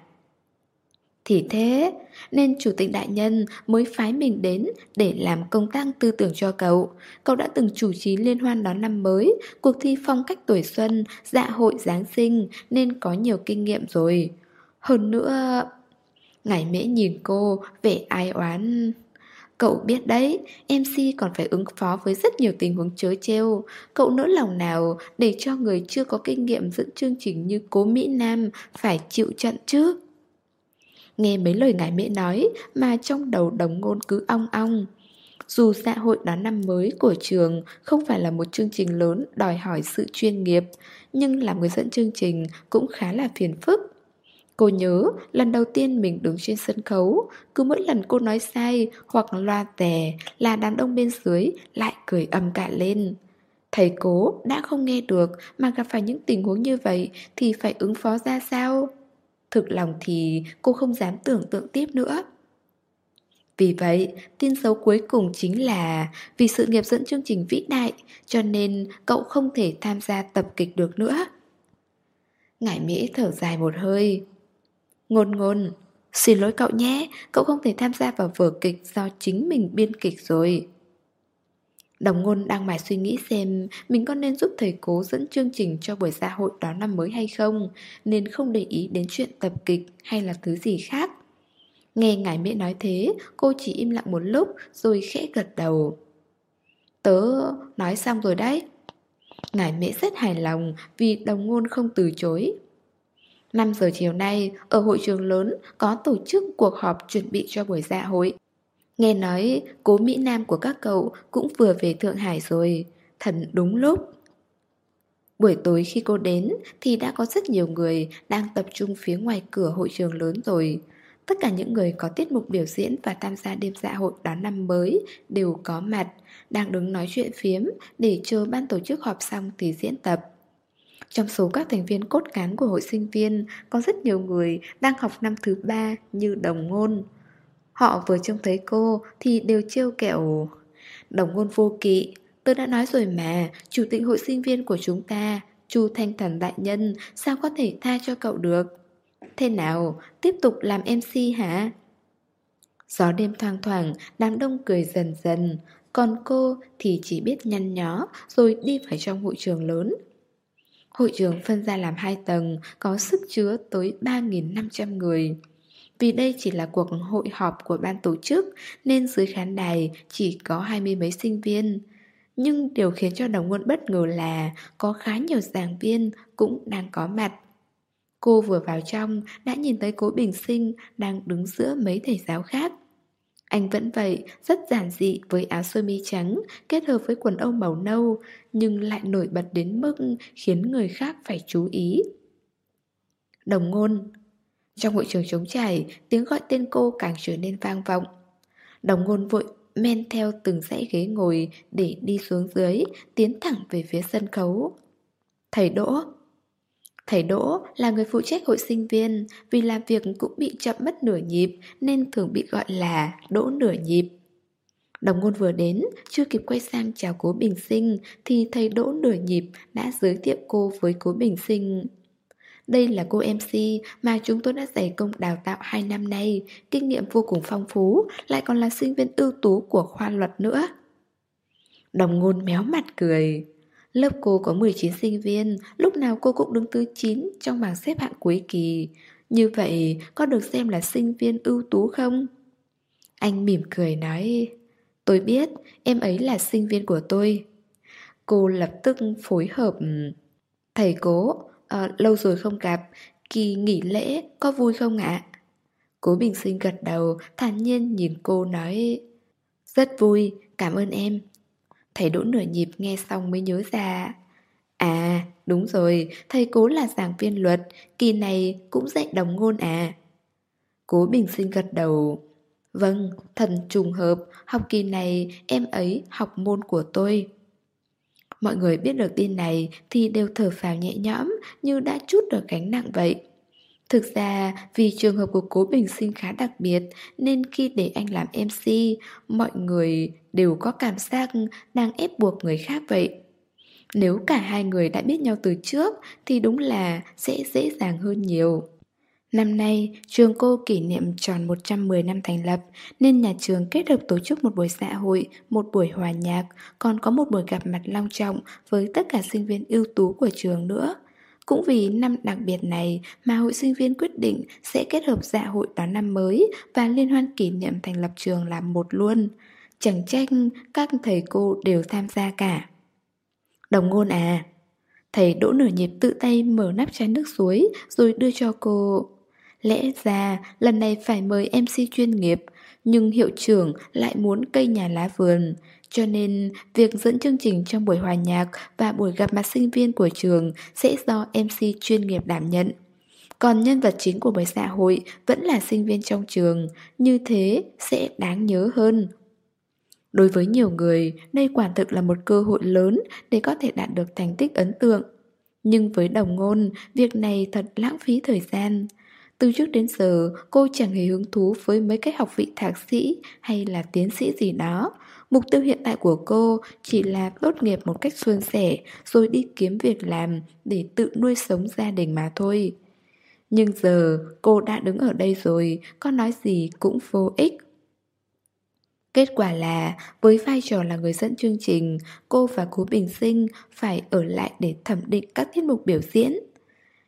Thì thế, nên chủ tịch đại nhân mới phái mình đến để làm công tác tư tưởng cho cậu. Cậu đã từng chủ trì liên hoan đón năm mới, cuộc thi phong cách tuổi xuân, dạ hội Giáng sinh nên có nhiều kinh nghiệm rồi. Hơn nữa... Ngày mễ nhìn cô, vẻ ai oán... Cậu biết đấy, MC còn phải ứng phó với rất nhiều tình huống chớ trêu. Cậu nỡ lòng nào để cho người chưa có kinh nghiệm dẫn chương trình như cố Mỹ Nam phải chịu trận chứ? Nghe mấy lời ngài mẹ nói mà trong đầu đồng ngôn cứ ong ong. Dù xã hội đón năm mới của trường không phải là một chương trình lớn đòi hỏi sự chuyên nghiệp, nhưng làm người dẫn chương trình cũng khá là phiền phức. Cô nhớ lần đầu tiên mình đứng trên sân khấu Cứ mỗi lần cô nói sai hoặc loa tè Là đám đông bên dưới lại cười âm cả lên Thầy cố đã không nghe được Mà gặp phải những tình huống như vậy Thì phải ứng phó ra sao Thực lòng thì cô không dám tưởng tượng tiếp nữa vì vậy, tin xấu cuối cùng chính là vì sự nghiệp dẫn chương trình vĩ đại cho nên cậu không thể tham gia tập kịch được nữa. Ngải Mỹ thở dài một hơi. Ngôn ngôn, xin lỗi cậu nhé, cậu không thể tham gia vào vở kịch do chính mình biên kịch rồi. Đồng ngôn đang mải suy nghĩ xem mình có nên giúp thầy cố dẫn chương trình cho buổi xã hội đón năm mới hay không, nên không để ý đến chuyện tập kịch hay là thứ gì khác. Nghe ngài mẹ nói thế, cô chỉ im lặng một lúc rồi khẽ gật đầu. Tớ nói xong rồi đấy. Ngải mẹ rất hài lòng vì đồng ngôn không từ chối. 5 giờ chiều nay, ở hội trường lớn có tổ chức cuộc họp chuẩn bị cho buổi dạ hội. Nghe nói cố Mỹ Nam của các cậu cũng vừa về Thượng Hải rồi, thần đúng lúc. Buổi tối khi cô đến thì đã có rất nhiều người đang tập trung phía ngoài cửa hội trường lớn rồi. Tất cả những người có tiết mục biểu diễn và tham gia đêm dạ hội đón năm mới đều có mặt, đang đứng nói chuyện phiếm để chờ ban tổ chức họp xong thì diễn tập. Trong số các thành viên cốt cán của hội sinh viên có rất nhiều người đang học năm thứ ba như đồng ngôn. Họ vừa trông thấy cô thì đều trêu kẹo. Đồng ngôn vô kỵ, Tôi đã nói rồi mà, Chủ tịch hội sinh viên của chúng ta, Chu Thanh Thần Đại Nhân, Sao có thể tha cho cậu được? Thế nào, tiếp tục làm MC hả? Gió đêm thoang thoảng, Đám đông cười dần dần. Còn cô thì chỉ biết nhăn nhó, Rồi đi vào trong hội trường lớn. Hội trường phân ra làm hai tầng, Có sức chứa tới 3.500 người vì đây chỉ là cuộc hội họp của ban tổ chức nên dưới khán đài chỉ có hai mươi mấy sinh viên. Nhưng điều khiến cho đồng ngôn bất ngờ là có khá nhiều giảng viên cũng đang có mặt. Cô vừa vào trong đã nhìn thấy cố bình sinh đang đứng giữa mấy thầy giáo khác. Anh vẫn vậy, rất giản dị với áo sơ mi trắng kết hợp với quần âu màu nâu nhưng lại nổi bật đến mức khiến người khác phải chú ý. Đồng ngôn trong hội trường trống trải, tiếng gọi tên cô càng trở nên vang vọng. Đồng ngôn vội men theo từng dãy ghế ngồi để đi xuống dưới, tiến thẳng về phía sân khấu. Thầy Đỗ Thầy Đỗ là người phụ trách hội sinh viên, vì làm việc cũng bị chậm mất nửa nhịp nên thường bị gọi là Đỗ nửa nhịp. Đồng ngôn vừa đến, chưa kịp quay sang chào cố Bình Sinh thì thầy Đỗ nửa nhịp đã giới thiệu cô với cố Bình Sinh. Đây là cô MC mà chúng tôi đã dày công đào tạo 2 năm nay, kinh nghiệm vô cùng phong phú, lại còn là sinh viên ưu tú của khoa luật nữa. Đồng ngôn méo mặt cười. Lớp cô có 19 sinh viên, lúc nào cô cũng đứng thứ 9 trong bảng xếp hạng cuối kỳ. Như vậy, có được xem là sinh viên ưu tú không? Anh mỉm cười nói, tôi biết, em ấy là sinh viên của tôi. Cô lập tức phối hợp. Thầy cố, à, Lâu rồi không gặp Kỳ nghỉ lễ có vui không ạ? Cố Bình Sinh gật đầu Thản nhiên nhìn cô nói Rất vui, cảm ơn em Thầy đỗ nửa nhịp nghe xong mới nhớ ra À, đúng rồi, thầy cố là giảng viên luật, kỳ này cũng dạy đồng ngôn à. Cố Bình Sinh gật đầu. Vâng, thần trùng hợp, học kỳ này em ấy học môn của tôi. Mọi người biết được tin này thì đều thở phào nhẹ nhõm như đã chút được gánh nặng vậy. Thực ra, vì trường hợp của cố bình sinh khá đặc biệt nên khi để anh làm MC, mọi người đều có cảm giác đang ép buộc người khác vậy. Nếu cả hai người đã biết nhau từ trước thì đúng là sẽ dễ dàng hơn nhiều. Năm nay, trường cô kỷ niệm tròn 110 năm thành lập, nên nhà trường kết hợp tổ chức một buổi xã hội, một buổi hòa nhạc, còn có một buổi gặp mặt long trọng với tất cả sinh viên ưu tú của trường nữa. Cũng vì năm đặc biệt này mà hội sinh viên quyết định sẽ kết hợp dạ hội đón năm mới và liên hoan kỷ niệm thành lập trường làm một luôn. Chẳng trách các thầy cô đều tham gia cả. Đồng ngôn à, Thầy đỗ nửa nhịp tự tay mở nắp chai nước suối rồi đưa cho cô. Lẽ ra lần này phải mời MC chuyên nghiệp, nhưng hiệu trưởng lại muốn cây nhà lá vườn. Cho nên việc dẫn chương trình trong buổi hòa nhạc và buổi gặp mặt sinh viên của trường sẽ do MC chuyên nghiệp đảm nhận. Còn nhân vật chính của buổi xã hội vẫn là sinh viên trong trường, như thế sẽ đáng nhớ hơn. Đối với nhiều người, đây quả thực là một cơ hội lớn để có thể đạt được thành tích ấn tượng. Nhưng với đồng ngôn, việc này thật lãng phí thời gian. Từ trước đến giờ, cô chẳng hề hứng thú với mấy cái học vị thạc sĩ hay là tiến sĩ gì đó. Mục tiêu hiện tại của cô chỉ là tốt nghiệp một cách suôn sẻ rồi đi kiếm việc làm để tự nuôi sống gia đình mà thôi. Nhưng giờ cô đã đứng ở đây rồi, có nói gì cũng vô ích. Kết quả là, với vai trò là người dẫn chương trình, cô và Cố Bình Sinh phải ở lại để thẩm định các tiết mục biểu diễn.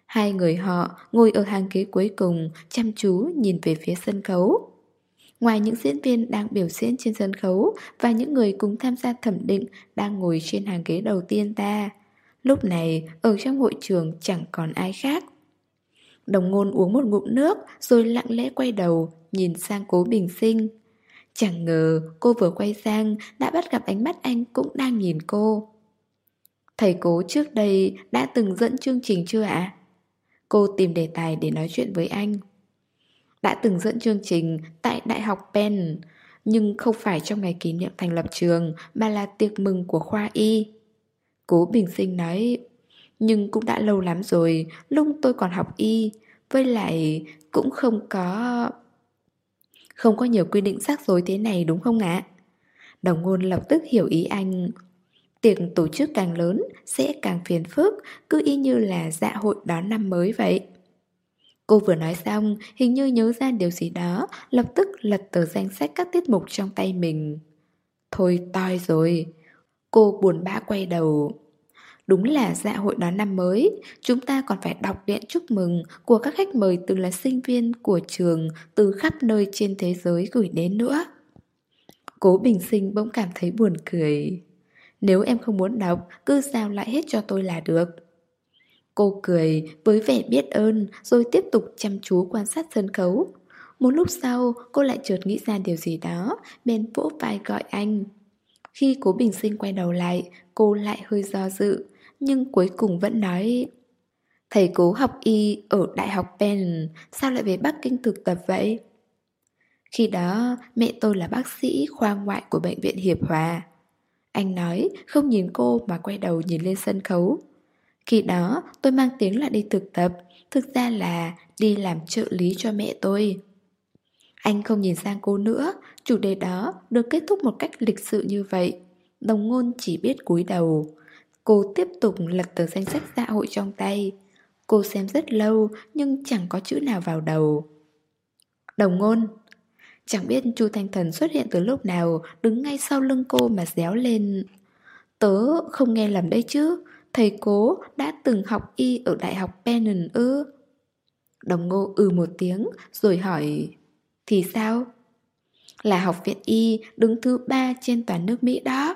Hai người họ ngồi ở hàng ghế cuối cùng, chăm chú nhìn về phía sân khấu. Ngoài những diễn viên đang biểu diễn trên sân khấu và những người cùng tham gia thẩm định đang ngồi trên hàng ghế đầu tiên ta, lúc này ở trong hội trường chẳng còn ai khác. Đồng ngôn uống một ngụm nước rồi lặng lẽ quay đầu nhìn sang cố bình sinh. Chẳng ngờ cô vừa quay sang đã bắt gặp ánh mắt anh cũng đang nhìn cô. Thầy cố trước đây đã từng dẫn chương trình chưa ạ? Cô tìm đề tài để nói chuyện với anh. Đã từng dẫn chương trình tại Đại học Penn, nhưng không phải trong ngày kỷ niệm thành lập trường mà là tiệc mừng của khoa y. Cố Bình Sinh nói, nhưng cũng đã lâu lắm rồi, lúc tôi còn học y, với lại cũng không có... Không có nhiều quy định rắc rối thế này đúng không ạ? Đồng ngôn lập tức hiểu ý anh. Tiệc tổ chức càng lớn sẽ càng phiền phức, cứ y như là dạ hội đón năm mới vậy. Cô vừa nói xong, hình như nhớ ra điều gì đó, lập tức lật tờ danh sách các tiết mục trong tay mình. Thôi toi rồi. Cô buồn bã quay đầu. Đúng là dạ hội đón năm mới, chúng ta còn phải đọc điện chúc mừng của các khách mời từng là sinh viên của trường từ khắp nơi trên thế giới gửi đến nữa. Cố Bình Sinh bỗng cảm thấy buồn cười. Nếu em không muốn đọc, cứ giao lại hết cho tôi là được. Cô cười với vẻ biết ơn rồi tiếp tục chăm chú quan sát sân khấu. Một lúc sau, cô lại chợt nghĩ ra điều gì đó, bèn vỗ vai gọi anh. Khi cố bình sinh quay đầu lại, cô lại hơi do dự, nhưng cuối cùng vẫn nói Thầy cố học y ở Đại học Penn, sao lại về Bắc Kinh thực tập vậy? Khi đó, mẹ tôi là bác sĩ khoa ngoại của Bệnh viện Hiệp Hòa. Anh nói, không nhìn cô mà quay đầu nhìn lên sân khấu. Khi đó, tôi mang tiếng là đi thực tập, thực ra là đi làm trợ lý cho mẹ tôi. Anh không nhìn sang cô nữa, chủ đề đó được kết thúc một cách lịch sự như vậy. Đồng ngôn chỉ biết cúi đầu. Cô tiếp tục lật tờ danh sách xã hội trong tay. Cô xem rất lâu nhưng chẳng có chữ nào vào đầu. Đồng ngôn Chẳng biết chu Thanh Thần xuất hiện từ lúc nào, Đứng ngay sau lưng cô mà déo lên. Tớ không nghe lầm đây chứ, Thầy cố đã từng học y ở Đại học Pennon ư? Đồng ngô ừ một tiếng, Rồi hỏi, Thì sao? Là học viện y đứng thứ ba trên toàn nước Mỹ đó.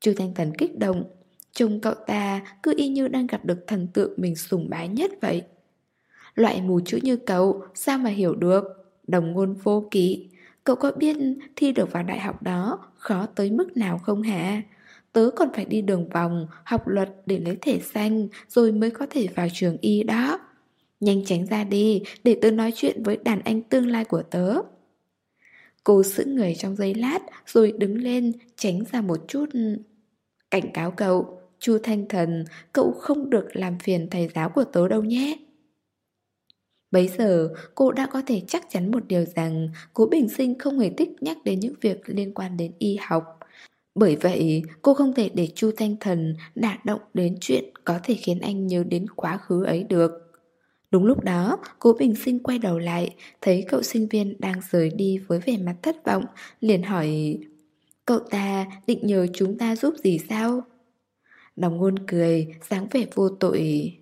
Chu Thanh Thần kích động, Trông cậu ta cứ y như đang gặp được thần tượng mình sùng bái nhất vậy. Loại mù chữ như cậu, sao mà hiểu được? Đồng ngôn vô kỵ Cậu có biết thi được vào đại học đó khó tới mức nào không hả? Tớ còn phải đi đường vòng, học luật để lấy thẻ xanh rồi mới có thể vào trường y đó. Nhanh tránh ra đi để tớ nói chuyện với đàn anh tương lai của tớ. Cô giữ người trong giây lát rồi đứng lên tránh ra một chút. Cảnh cáo cậu, Chu Thanh Thần, cậu không được làm phiền thầy giáo của tớ đâu nhé. Bấy giờ, cô đã có thể chắc chắn một điều rằng cố bình sinh không hề thích nhắc đến những việc liên quan đến y học. Bởi vậy, cô không thể để Chu Thanh Thần đả động đến chuyện có thể khiến anh nhớ đến quá khứ ấy được. Đúng lúc đó, cố bình sinh quay đầu lại, thấy cậu sinh viên đang rời đi với vẻ mặt thất vọng, liền hỏi Cậu ta định nhờ chúng ta giúp gì sao? Đồng ngôn cười, dáng vẻ vô tội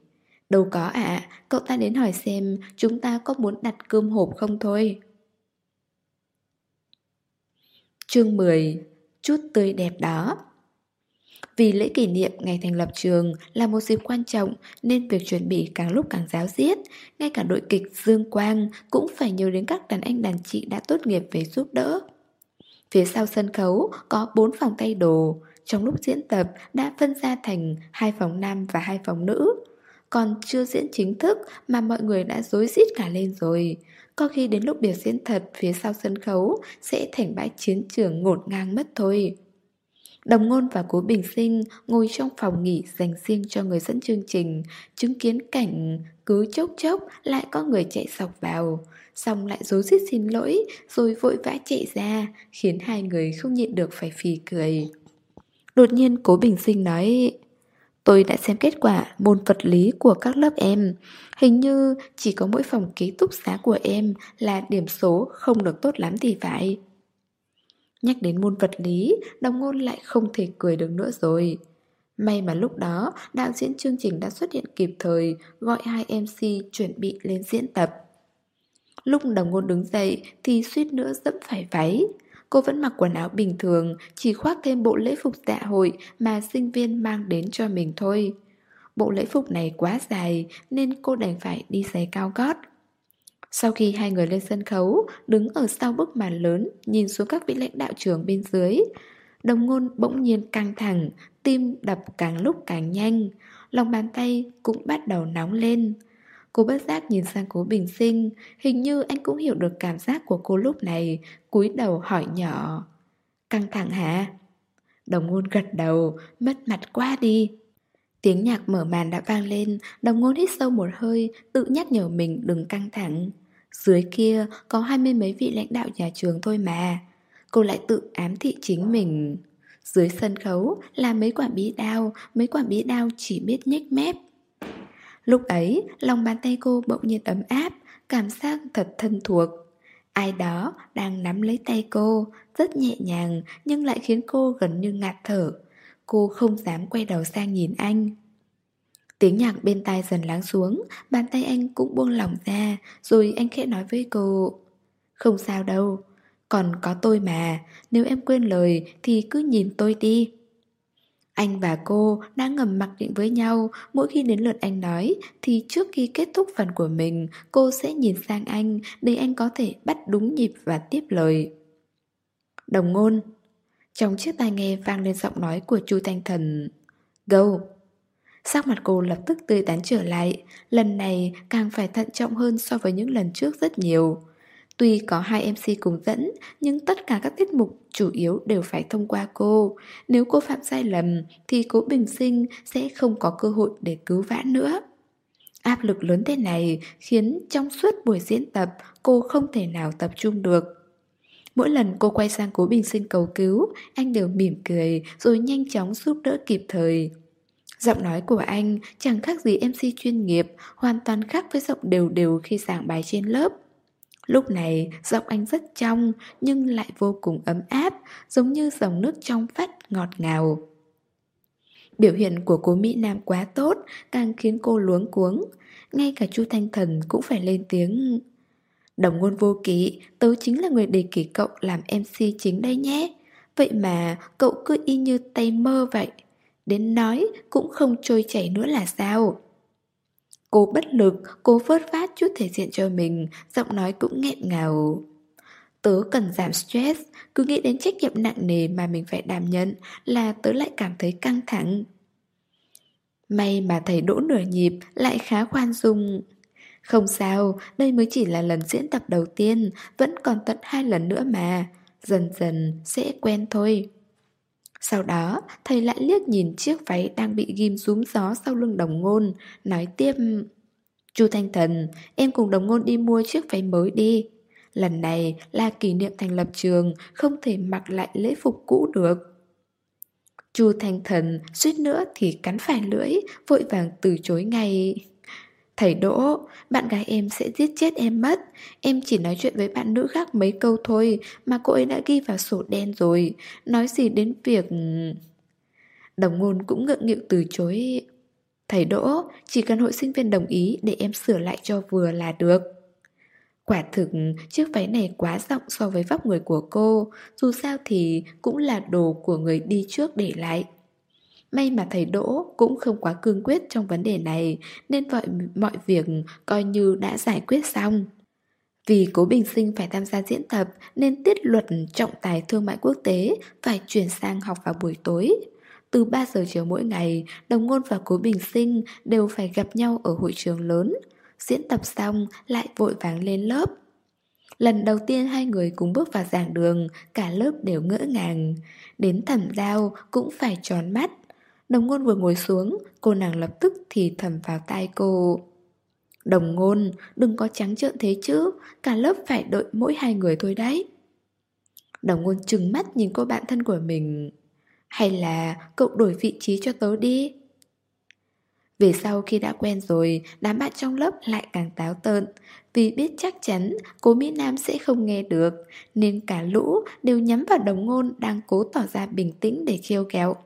Đâu có ạ, à, cậu ta đến hỏi xem chúng ta có muốn đặt cơm hộp không thôi. Chương 10 Chút tươi đẹp đó Vì lễ kỷ niệm ngày thành lập trường là một dịp quan trọng nên việc chuẩn bị càng lúc càng giáo diết. Ngay cả đội kịch Dương Quang cũng phải nhớ đến các đàn anh đàn chị đã tốt nghiệp về giúp đỡ. Phía sau sân khấu có bốn phòng tay đồ, trong lúc diễn tập đã phân ra thành hai phòng nam và hai phòng nữ. Còn chưa diễn chính thức mà mọi người đã dối rít cả lên rồi. Có khi đến lúc biểu diễn thật phía sau sân khấu, Sẽ thành bãi chiến trường ngột ngang mất thôi. Đồng ngôn và cố bình sinh ngồi trong phòng nghỉ dành riêng cho người dẫn chương trình, Chứng kiến cảnh cứ chốc chốc lại có người chạy sọc vào. Xong lại dối rít xin lỗi, rồi vội vã chạy ra, Khiến hai người không nhịn được phải phì cười. Đột nhiên cố bình sinh nói Tôi đã xem kết quả môn vật lý của các lớp em. Hình như chỉ có mỗi phòng ký túc xá của em là điểm số không được tốt lắm thì phải. Nhắc đến môn vật lý, đồng ngôn lại không thể cười được nữa rồi. May mà lúc đó đạo diễn chương trình đã xuất hiện kịp thời Gọi hai MC chuẩn bị lên diễn tập. Lúc đồng ngôn đứng dậy thì suýt nữa dẫm phải váy. Cô vẫn mặc quần áo bình thường, chỉ khoác thêm bộ lễ phục dạ hội mà sinh viên mang đến cho mình thôi. Bộ lễ phục này quá dài nên cô đành phải đi giày cao gót. Sau khi hai người lên sân khấu, đứng ở sau bức màn lớn, nhìn xuống các vị lãnh đạo trưởng bên dưới, đồng ngôn bỗng nhiên căng thẳng, tim đập càng lúc càng nhanh, lòng bàn tay cũng bắt đầu nóng lên. Cô bất giác nhìn sang cố bình sinh, hình như anh cũng hiểu được cảm giác của cô lúc này, cúi đầu hỏi nhỏ. Căng thẳng hả? Đồng ngôn gật đầu, mất mặt quá đi. Tiếng nhạc mở màn đã vang lên, đồng ngôn hít sâu một hơi, tự nhắc nhở mình đừng căng thẳng. Dưới kia có hai mươi mấy vị lãnh đạo nhà trường thôi mà. Cô lại tự ám thị chính mình. Dưới sân khấu là mấy quả bí đao, mấy quả bí đao chỉ biết nhếch mép. Lúc ấy, lòng bàn tay cô bỗng nhiên ấm áp, cảm giác thật thân thuộc. Ai đó đang nắm lấy tay cô, rất nhẹ nhàng nhưng lại khiến cô gần như ngạt thở. Cô không dám quay đầu sang nhìn anh. Tiếng nhạc bên tai dần lắng xuống, bàn tay anh cũng buông lỏng ra, rồi anh khẽ nói với cô. Không sao đâu, còn có tôi mà, nếu em quên lời thì cứ nhìn tôi đi. Anh và cô đã ngầm mặc định với nhau, mỗi khi đến lượt anh nói thì trước khi kết thúc phần của mình, cô sẽ nhìn sang anh để anh có thể bắt đúng nhịp và tiếp lời. Đồng ngôn. Trong chiếc tai nghe vang lên giọng nói của Chu Thanh Thần. Go. Sắc mặt cô lập tức tươi tắn trở lại. Lần này càng phải thận trọng hơn so với những lần trước rất nhiều. Tuy có hai MC cùng dẫn, nhưng tất cả các tiết mục chủ yếu đều phải thông qua cô. Nếu cô phạm sai lầm, thì cố bình sinh sẽ không có cơ hội để cứu vãn nữa. Áp lực lớn thế này khiến trong suốt buổi diễn tập cô không thể nào tập trung được. Mỗi lần cô quay sang cố bình sinh cầu cứu, anh đều mỉm cười rồi nhanh chóng giúp đỡ kịp thời. Giọng nói của anh chẳng khác gì MC chuyên nghiệp, hoàn toàn khác với giọng đều đều khi giảng bài trên lớp. Lúc này giọng anh rất trong nhưng lại vô cùng ấm áp, giống như dòng nước trong vắt ngọt ngào. Biểu hiện của cố Mỹ Nam quá tốt, càng khiến cô luống cuống. Ngay cả Chu Thanh Thần cũng phải lên tiếng. Đồng ngôn vô ký tớ chính là người đề kỷ cậu làm MC chính đây nhé. Vậy mà cậu cứ y như tay mơ vậy. Đến nói cũng không trôi chảy nữa là sao? Cô bất lực, cô vớt vát chút thể diện cho mình, giọng nói cũng nghẹn ngào. Tớ cần giảm stress, cứ nghĩ đến trách nhiệm nặng nề mà mình phải đảm nhận là tớ lại cảm thấy căng thẳng. May mà thầy đỗ nửa nhịp lại khá khoan dung. Không sao, đây mới chỉ là lần diễn tập đầu tiên, vẫn còn tận hai lần nữa mà. Dần dần sẽ quen thôi. Sau đó, thầy lại liếc nhìn chiếc váy đang bị ghim rúm gió sau lưng đồng ngôn, nói tiếp Chu Thanh Thần, em cùng đồng ngôn đi mua chiếc váy mới đi. Lần này là kỷ niệm thành lập trường, không thể mặc lại lễ phục cũ được. Chu Thanh Thần suýt nữa thì cắn phải lưỡi, vội vàng từ chối ngay. Thầy Đỗ, bạn gái em sẽ giết chết em mất. Em chỉ nói chuyện với bạn nữ khác mấy câu thôi Mà cô ấy đã ghi vào sổ đen rồi. Nói gì đến việc... Ừ, đồng ngôn cũng ngượng nghịu từ chối. Thầy Đỗ, chỉ cần hội sinh viên đồng ý để em sửa lại cho vừa là được. Quả thực, chiếc váy này quá rộng so với vóc người của cô. Dù sao thì cũng là đồ của người đi trước để lại. May mà thầy Đỗ cũng không quá cương quyết trong vấn đề này, Nên vậy mọi việc coi như đã giải quyết xong. Vì cố bình sinh phải tham gia diễn tập, Nên tiết luật trọng tài thương mại quốc tế Phải chuyển sang học vào buổi tối. Từ 3 giờ chiều mỗi ngày, Đồng ngôn và cố bình sinh đều phải gặp nhau ở hội trường lớn. Diễn tập xong, lại vội vàng lên lớp. Lần đầu tiên hai người cùng bước vào giảng đường, Cả lớp đều ngỡ ngàng. Đến thẩm giao cũng phải tròn mắt. Đồng ngôn vừa ngồi xuống, cô nàng lập tức thì thầm vào tai cô. Đồng ngôn, đừng có trắng trợn thế chứ, cả lớp phải đợi mỗi hai người thôi đấy. Đồng ngôn trừng mắt nhìn cô bạn thân của mình. Hay là cậu đổi vị trí cho tớ đi? Về sau khi đã quen rồi, đám bạn trong lớp lại càng táo tợn Vì biết chắc chắn cố Mỹ Nam sẽ không nghe được Nên cả lũ đều nhắm vào đồng ngôn đang cố tỏ ra bình tĩnh để khiêu kéo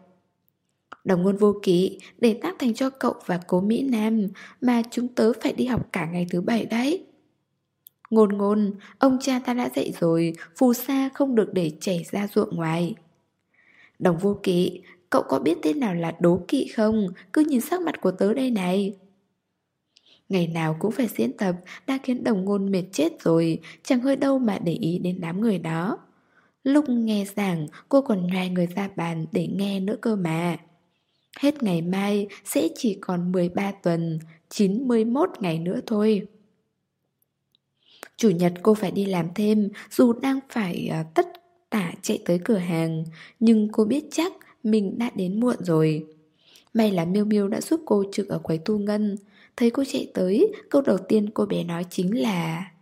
Đồng ngôn vô kỵ để tác thành cho cậu và cố Mỹ Nam mà chúng tớ phải đi học cả ngày thứ bảy đấy. Ngôn ngôn, ông cha ta đã dạy rồi, phù sa không được để chảy ra ruộng ngoài. Đồng vô kỵ, cậu có biết thế nào là đố kỵ không? Cứ nhìn sắc mặt của tớ đây này. Ngày nào cũng phải diễn tập đã khiến đồng ngôn mệt chết rồi, chẳng hơi đâu mà để ý đến đám người đó. Lúc nghe giảng, cô còn nhòi người ra bàn để nghe nữa cơ mà. Hết ngày mai sẽ chỉ còn 13 tuần, 91 ngày nữa thôi. Chủ nhật cô phải đi làm thêm dù đang phải ờ, tất tả chạy tới cửa hàng, nhưng cô biết chắc mình đã đến muộn rồi. May là Miêu Miêu đã giúp cô trực ở quầy thu ngân. Thấy cô chạy tới, câu đầu tiên cô bé nói chính là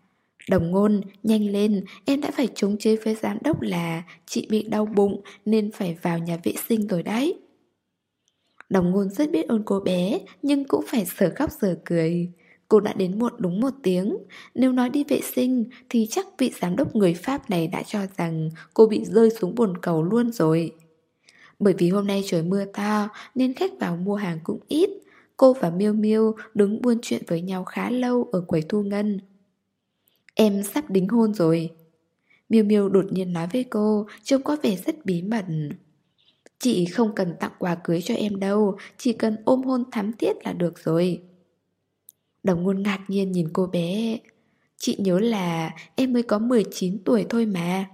Đồng ngôn, nhanh lên, em đã phải chống chế với giám đốc là chị bị đau bụng nên phải vào nhà vệ sinh rồi đấy. Đồng ngôn rất biết ơn cô bé, nhưng cũng phải sở khóc sở cười. Cô đã đến muộn đúng một tiếng. Nếu nói đi vệ sinh Thì chắc vị giám đốc người Pháp này đã cho rằng Cô bị rơi xuống bồn cầu luôn rồi. Bởi vì hôm nay trời mưa to Nên khách vào mua hàng cũng ít Cô và Miêu Miêu đứng buôn chuyện với nhau khá lâu Ở quầy thu ngân. Em sắp đính hôn rồi. Miêu Miêu đột nhiên nói với cô Trông có vẻ rất bí mật. Chị không cần tặng quà cưới cho em đâu Chỉ cần ôm hôn thắm thiết là được rồi Đồng ngôn ngạc nhiên nhìn cô bé Chị nhớ là em mới có 19 tuổi thôi mà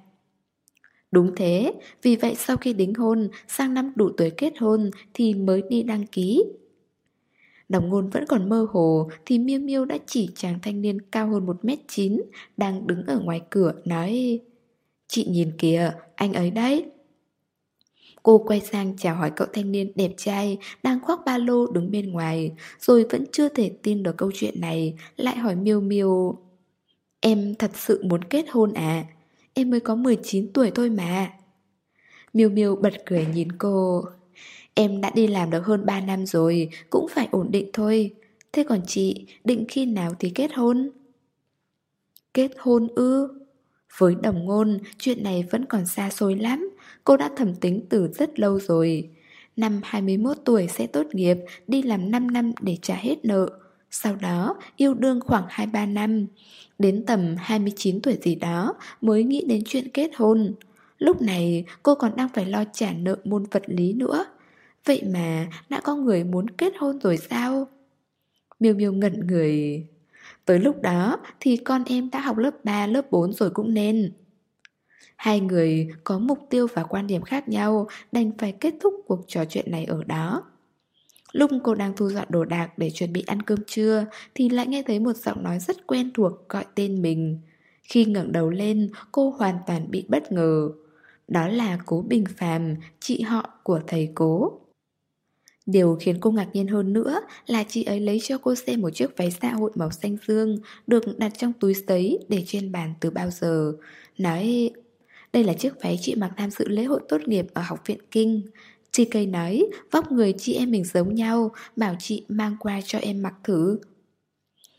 Đúng thế, vì vậy sau khi đính hôn, sang năm đủ tuổi kết hôn thì mới đi đăng ký. Đồng ngôn vẫn còn mơ hồ thì Miêu Miêu đã chỉ chàng thanh niên cao hơn 1m9 đang đứng ở ngoài cửa nói Chị nhìn kìa, anh ấy đấy. Cô quay sang chào hỏi cậu thanh niên đẹp trai đang khoác ba lô đứng bên ngoài, rồi vẫn chưa thể tin được câu chuyện này, lại hỏi Miêu Miêu. Em thật sự muốn kết hôn à? Em mới có 19 tuổi thôi mà. Miêu Miêu bật cười nhìn cô. Em đã đi làm được hơn 3 năm rồi, cũng phải ổn định thôi. Thế còn chị, định khi nào thì kết hôn? Kết hôn ư? Với đồng ngôn, chuyện này vẫn còn xa xôi lắm. Cô đã thẩm tính từ rất lâu rồi. Năm 21 tuổi sẽ tốt nghiệp, đi làm 5 năm để trả hết nợ. Sau đó, yêu đương khoảng 2-3 năm. Đến tầm 29 tuổi gì đó mới nghĩ đến chuyện kết hôn. Lúc này, cô còn đang phải lo trả nợ môn vật lý nữa. Vậy mà, đã có người muốn kết hôn rồi sao? Miêu Miêu ngẩn người... Tới lúc đó thì con em đã học lớp 3, lớp 4 rồi cũng nên. Hai người có mục tiêu và quan điểm khác nhau đành phải kết thúc cuộc trò chuyện này ở đó. Lúc cô đang thu dọn đồ đạc để chuẩn bị ăn cơm trưa thì lại nghe thấy một giọng nói rất quen thuộc gọi tên mình. Khi ngẩng đầu lên, cô hoàn toàn bị bất ngờ. Đó là Cố Bình Phàm, chị họ của thầy Cố. Điều khiến cô ngạc nhiên hơn nữa là chị ấy lấy cho cô xem một chiếc váy xã hội màu xanh dương được đặt trong túi giấy để trên bàn từ bao giờ. Nói đây là chiếc váy chị mặc tham dự lễ hội tốt nghiệp ở học viện Kinh. Chị cây nói vóc người chị em mình giống nhau bảo chị mang qua cho em mặc thử.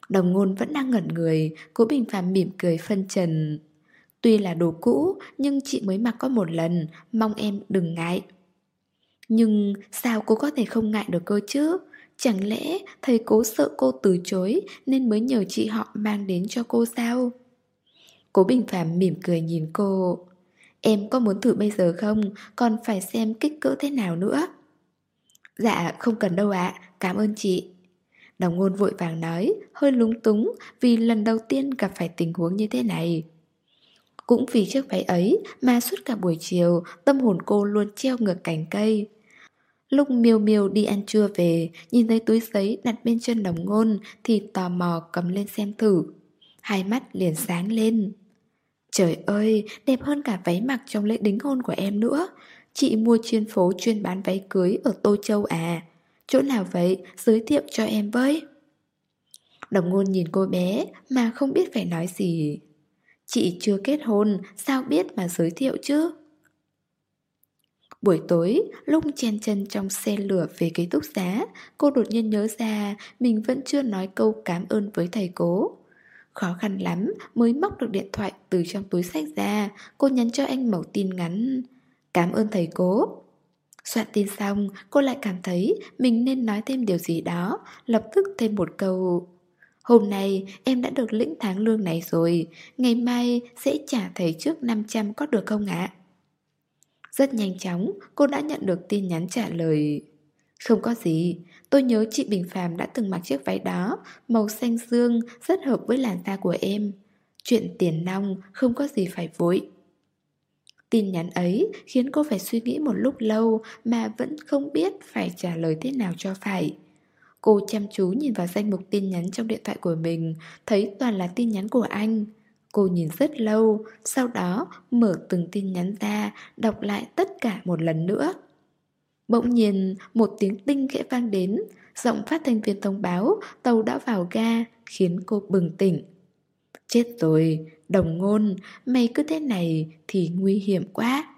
Đồng ngôn vẫn đang ngẩn người, cố bình phàm mỉm cười phân trần. Tuy là đồ cũ nhưng chị mới mặc có một lần, mong em đừng ngại. Nhưng sao cô có thể không ngại được cơ chứ? Chẳng lẽ thầy cố sợ cô từ chối nên mới nhờ chị họ mang đến cho cô sao? Cố Bình Phạm mỉm cười nhìn cô. Em có muốn thử bây giờ không? Còn phải xem kích cỡ thế nào nữa. Dạ, không cần đâu ạ, cảm ơn chị. Đồng ngôn vội vàng nói, hơi lúng túng vì lần đầu tiên gặp phải tình huống như thế này. Cũng vì chiếc váy ấy mà suốt cả buổi chiều tâm hồn cô luôn treo ngược cành cây. Lúc miêu miêu đi ăn trưa về, nhìn thấy túi giấy đặt bên chân đồng ngôn thì tò mò cầm lên xem thử. Hai mắt liền sáng lên. Trời ơi, đẹp hơn cả váy mặc trong lễ đính hôn của em nữa. Chị mua trên phố chuyên bán váy cưới ở Tô Châu à. Chỗ nào vậy? Giới thiệu cho em với. Đồng ngôn nhìn cô bé mà không biết phải nói gì. Chị chưa kết hôn, sao biết mà giới thiệu chứ? Buổi tối, lúc chen chân trong xe lửa về ký túc xá, cô đột nhiên nhớ ra mình vẫn chưa nói câu cảm ơn với thầy cố. Khó khăn lắm mới móc được điện thoại từ trong túi sách ra, cô nhắn cho anh mẩu tin ngắn. Cảm ơn thầy cố. Soạn tin xong, cô lại cảm thấy mình nên nói thêm điều gì đó, lập tức thêm một câu. Hôm nay em đã được lĩnh tháng lương này rồi, ngày mai sẽ trả thầy trước 500 có được không ạ? Rất nhanh chóng, cô đã nhận được tin nhắn trả lời. Không có gì, tôi nhớ chị Bình Phạm đã từng mặc chiếc váy đó, màu xanh dương, rất hợp với làn da của em. Chuyện tiền nong không có gì phải vội. Tin nhắn ấy khiến cô phải suy nghĩ một lúc lâu mà vẫn không biết phải trả lời thế nào cho phải. Cô chăm chú nhìn vào danh mục tin nhắn trong điện thoại của mình, thấy toàn là tin nhắn của anh. Cô nhìn rất lâu, sau đó mở từng tin nhắn ra, đọc lại tất cả một lần nữa. Bỗng nhiên, một tiếng tinh khẽ vang đến, giọng phát thanh viên thông báo tàu đã vào ga, khiến cô bừng tỉnh. Chết rồi, đồng ngôn, mày cứ thế này thì nguy hiểm quá.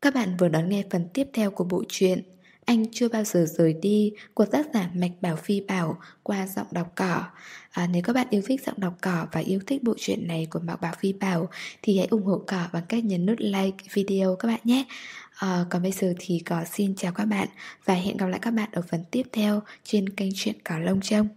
Các bạn vừa đón nghe phần tiếp theo của bộ truyện anh chưa bao giờ rời đi của tác giả Mạch Bảo Phi Bảo qua giọng đọc cỏ. À, nếu các bạn yêu thích giọng đọc cỏ và yêu thích bộ truyện này của Mạc Bảo Phi Bảo thì hãy ủng hộ cỏ bằng cách nhấn nút like video các bạn nhé. À, còn bây giờ thì cỏ xin chào các bạn và hẹn gặp lại các bạn ở phần tiếp theo trên kênh truyện cỏ lông trông.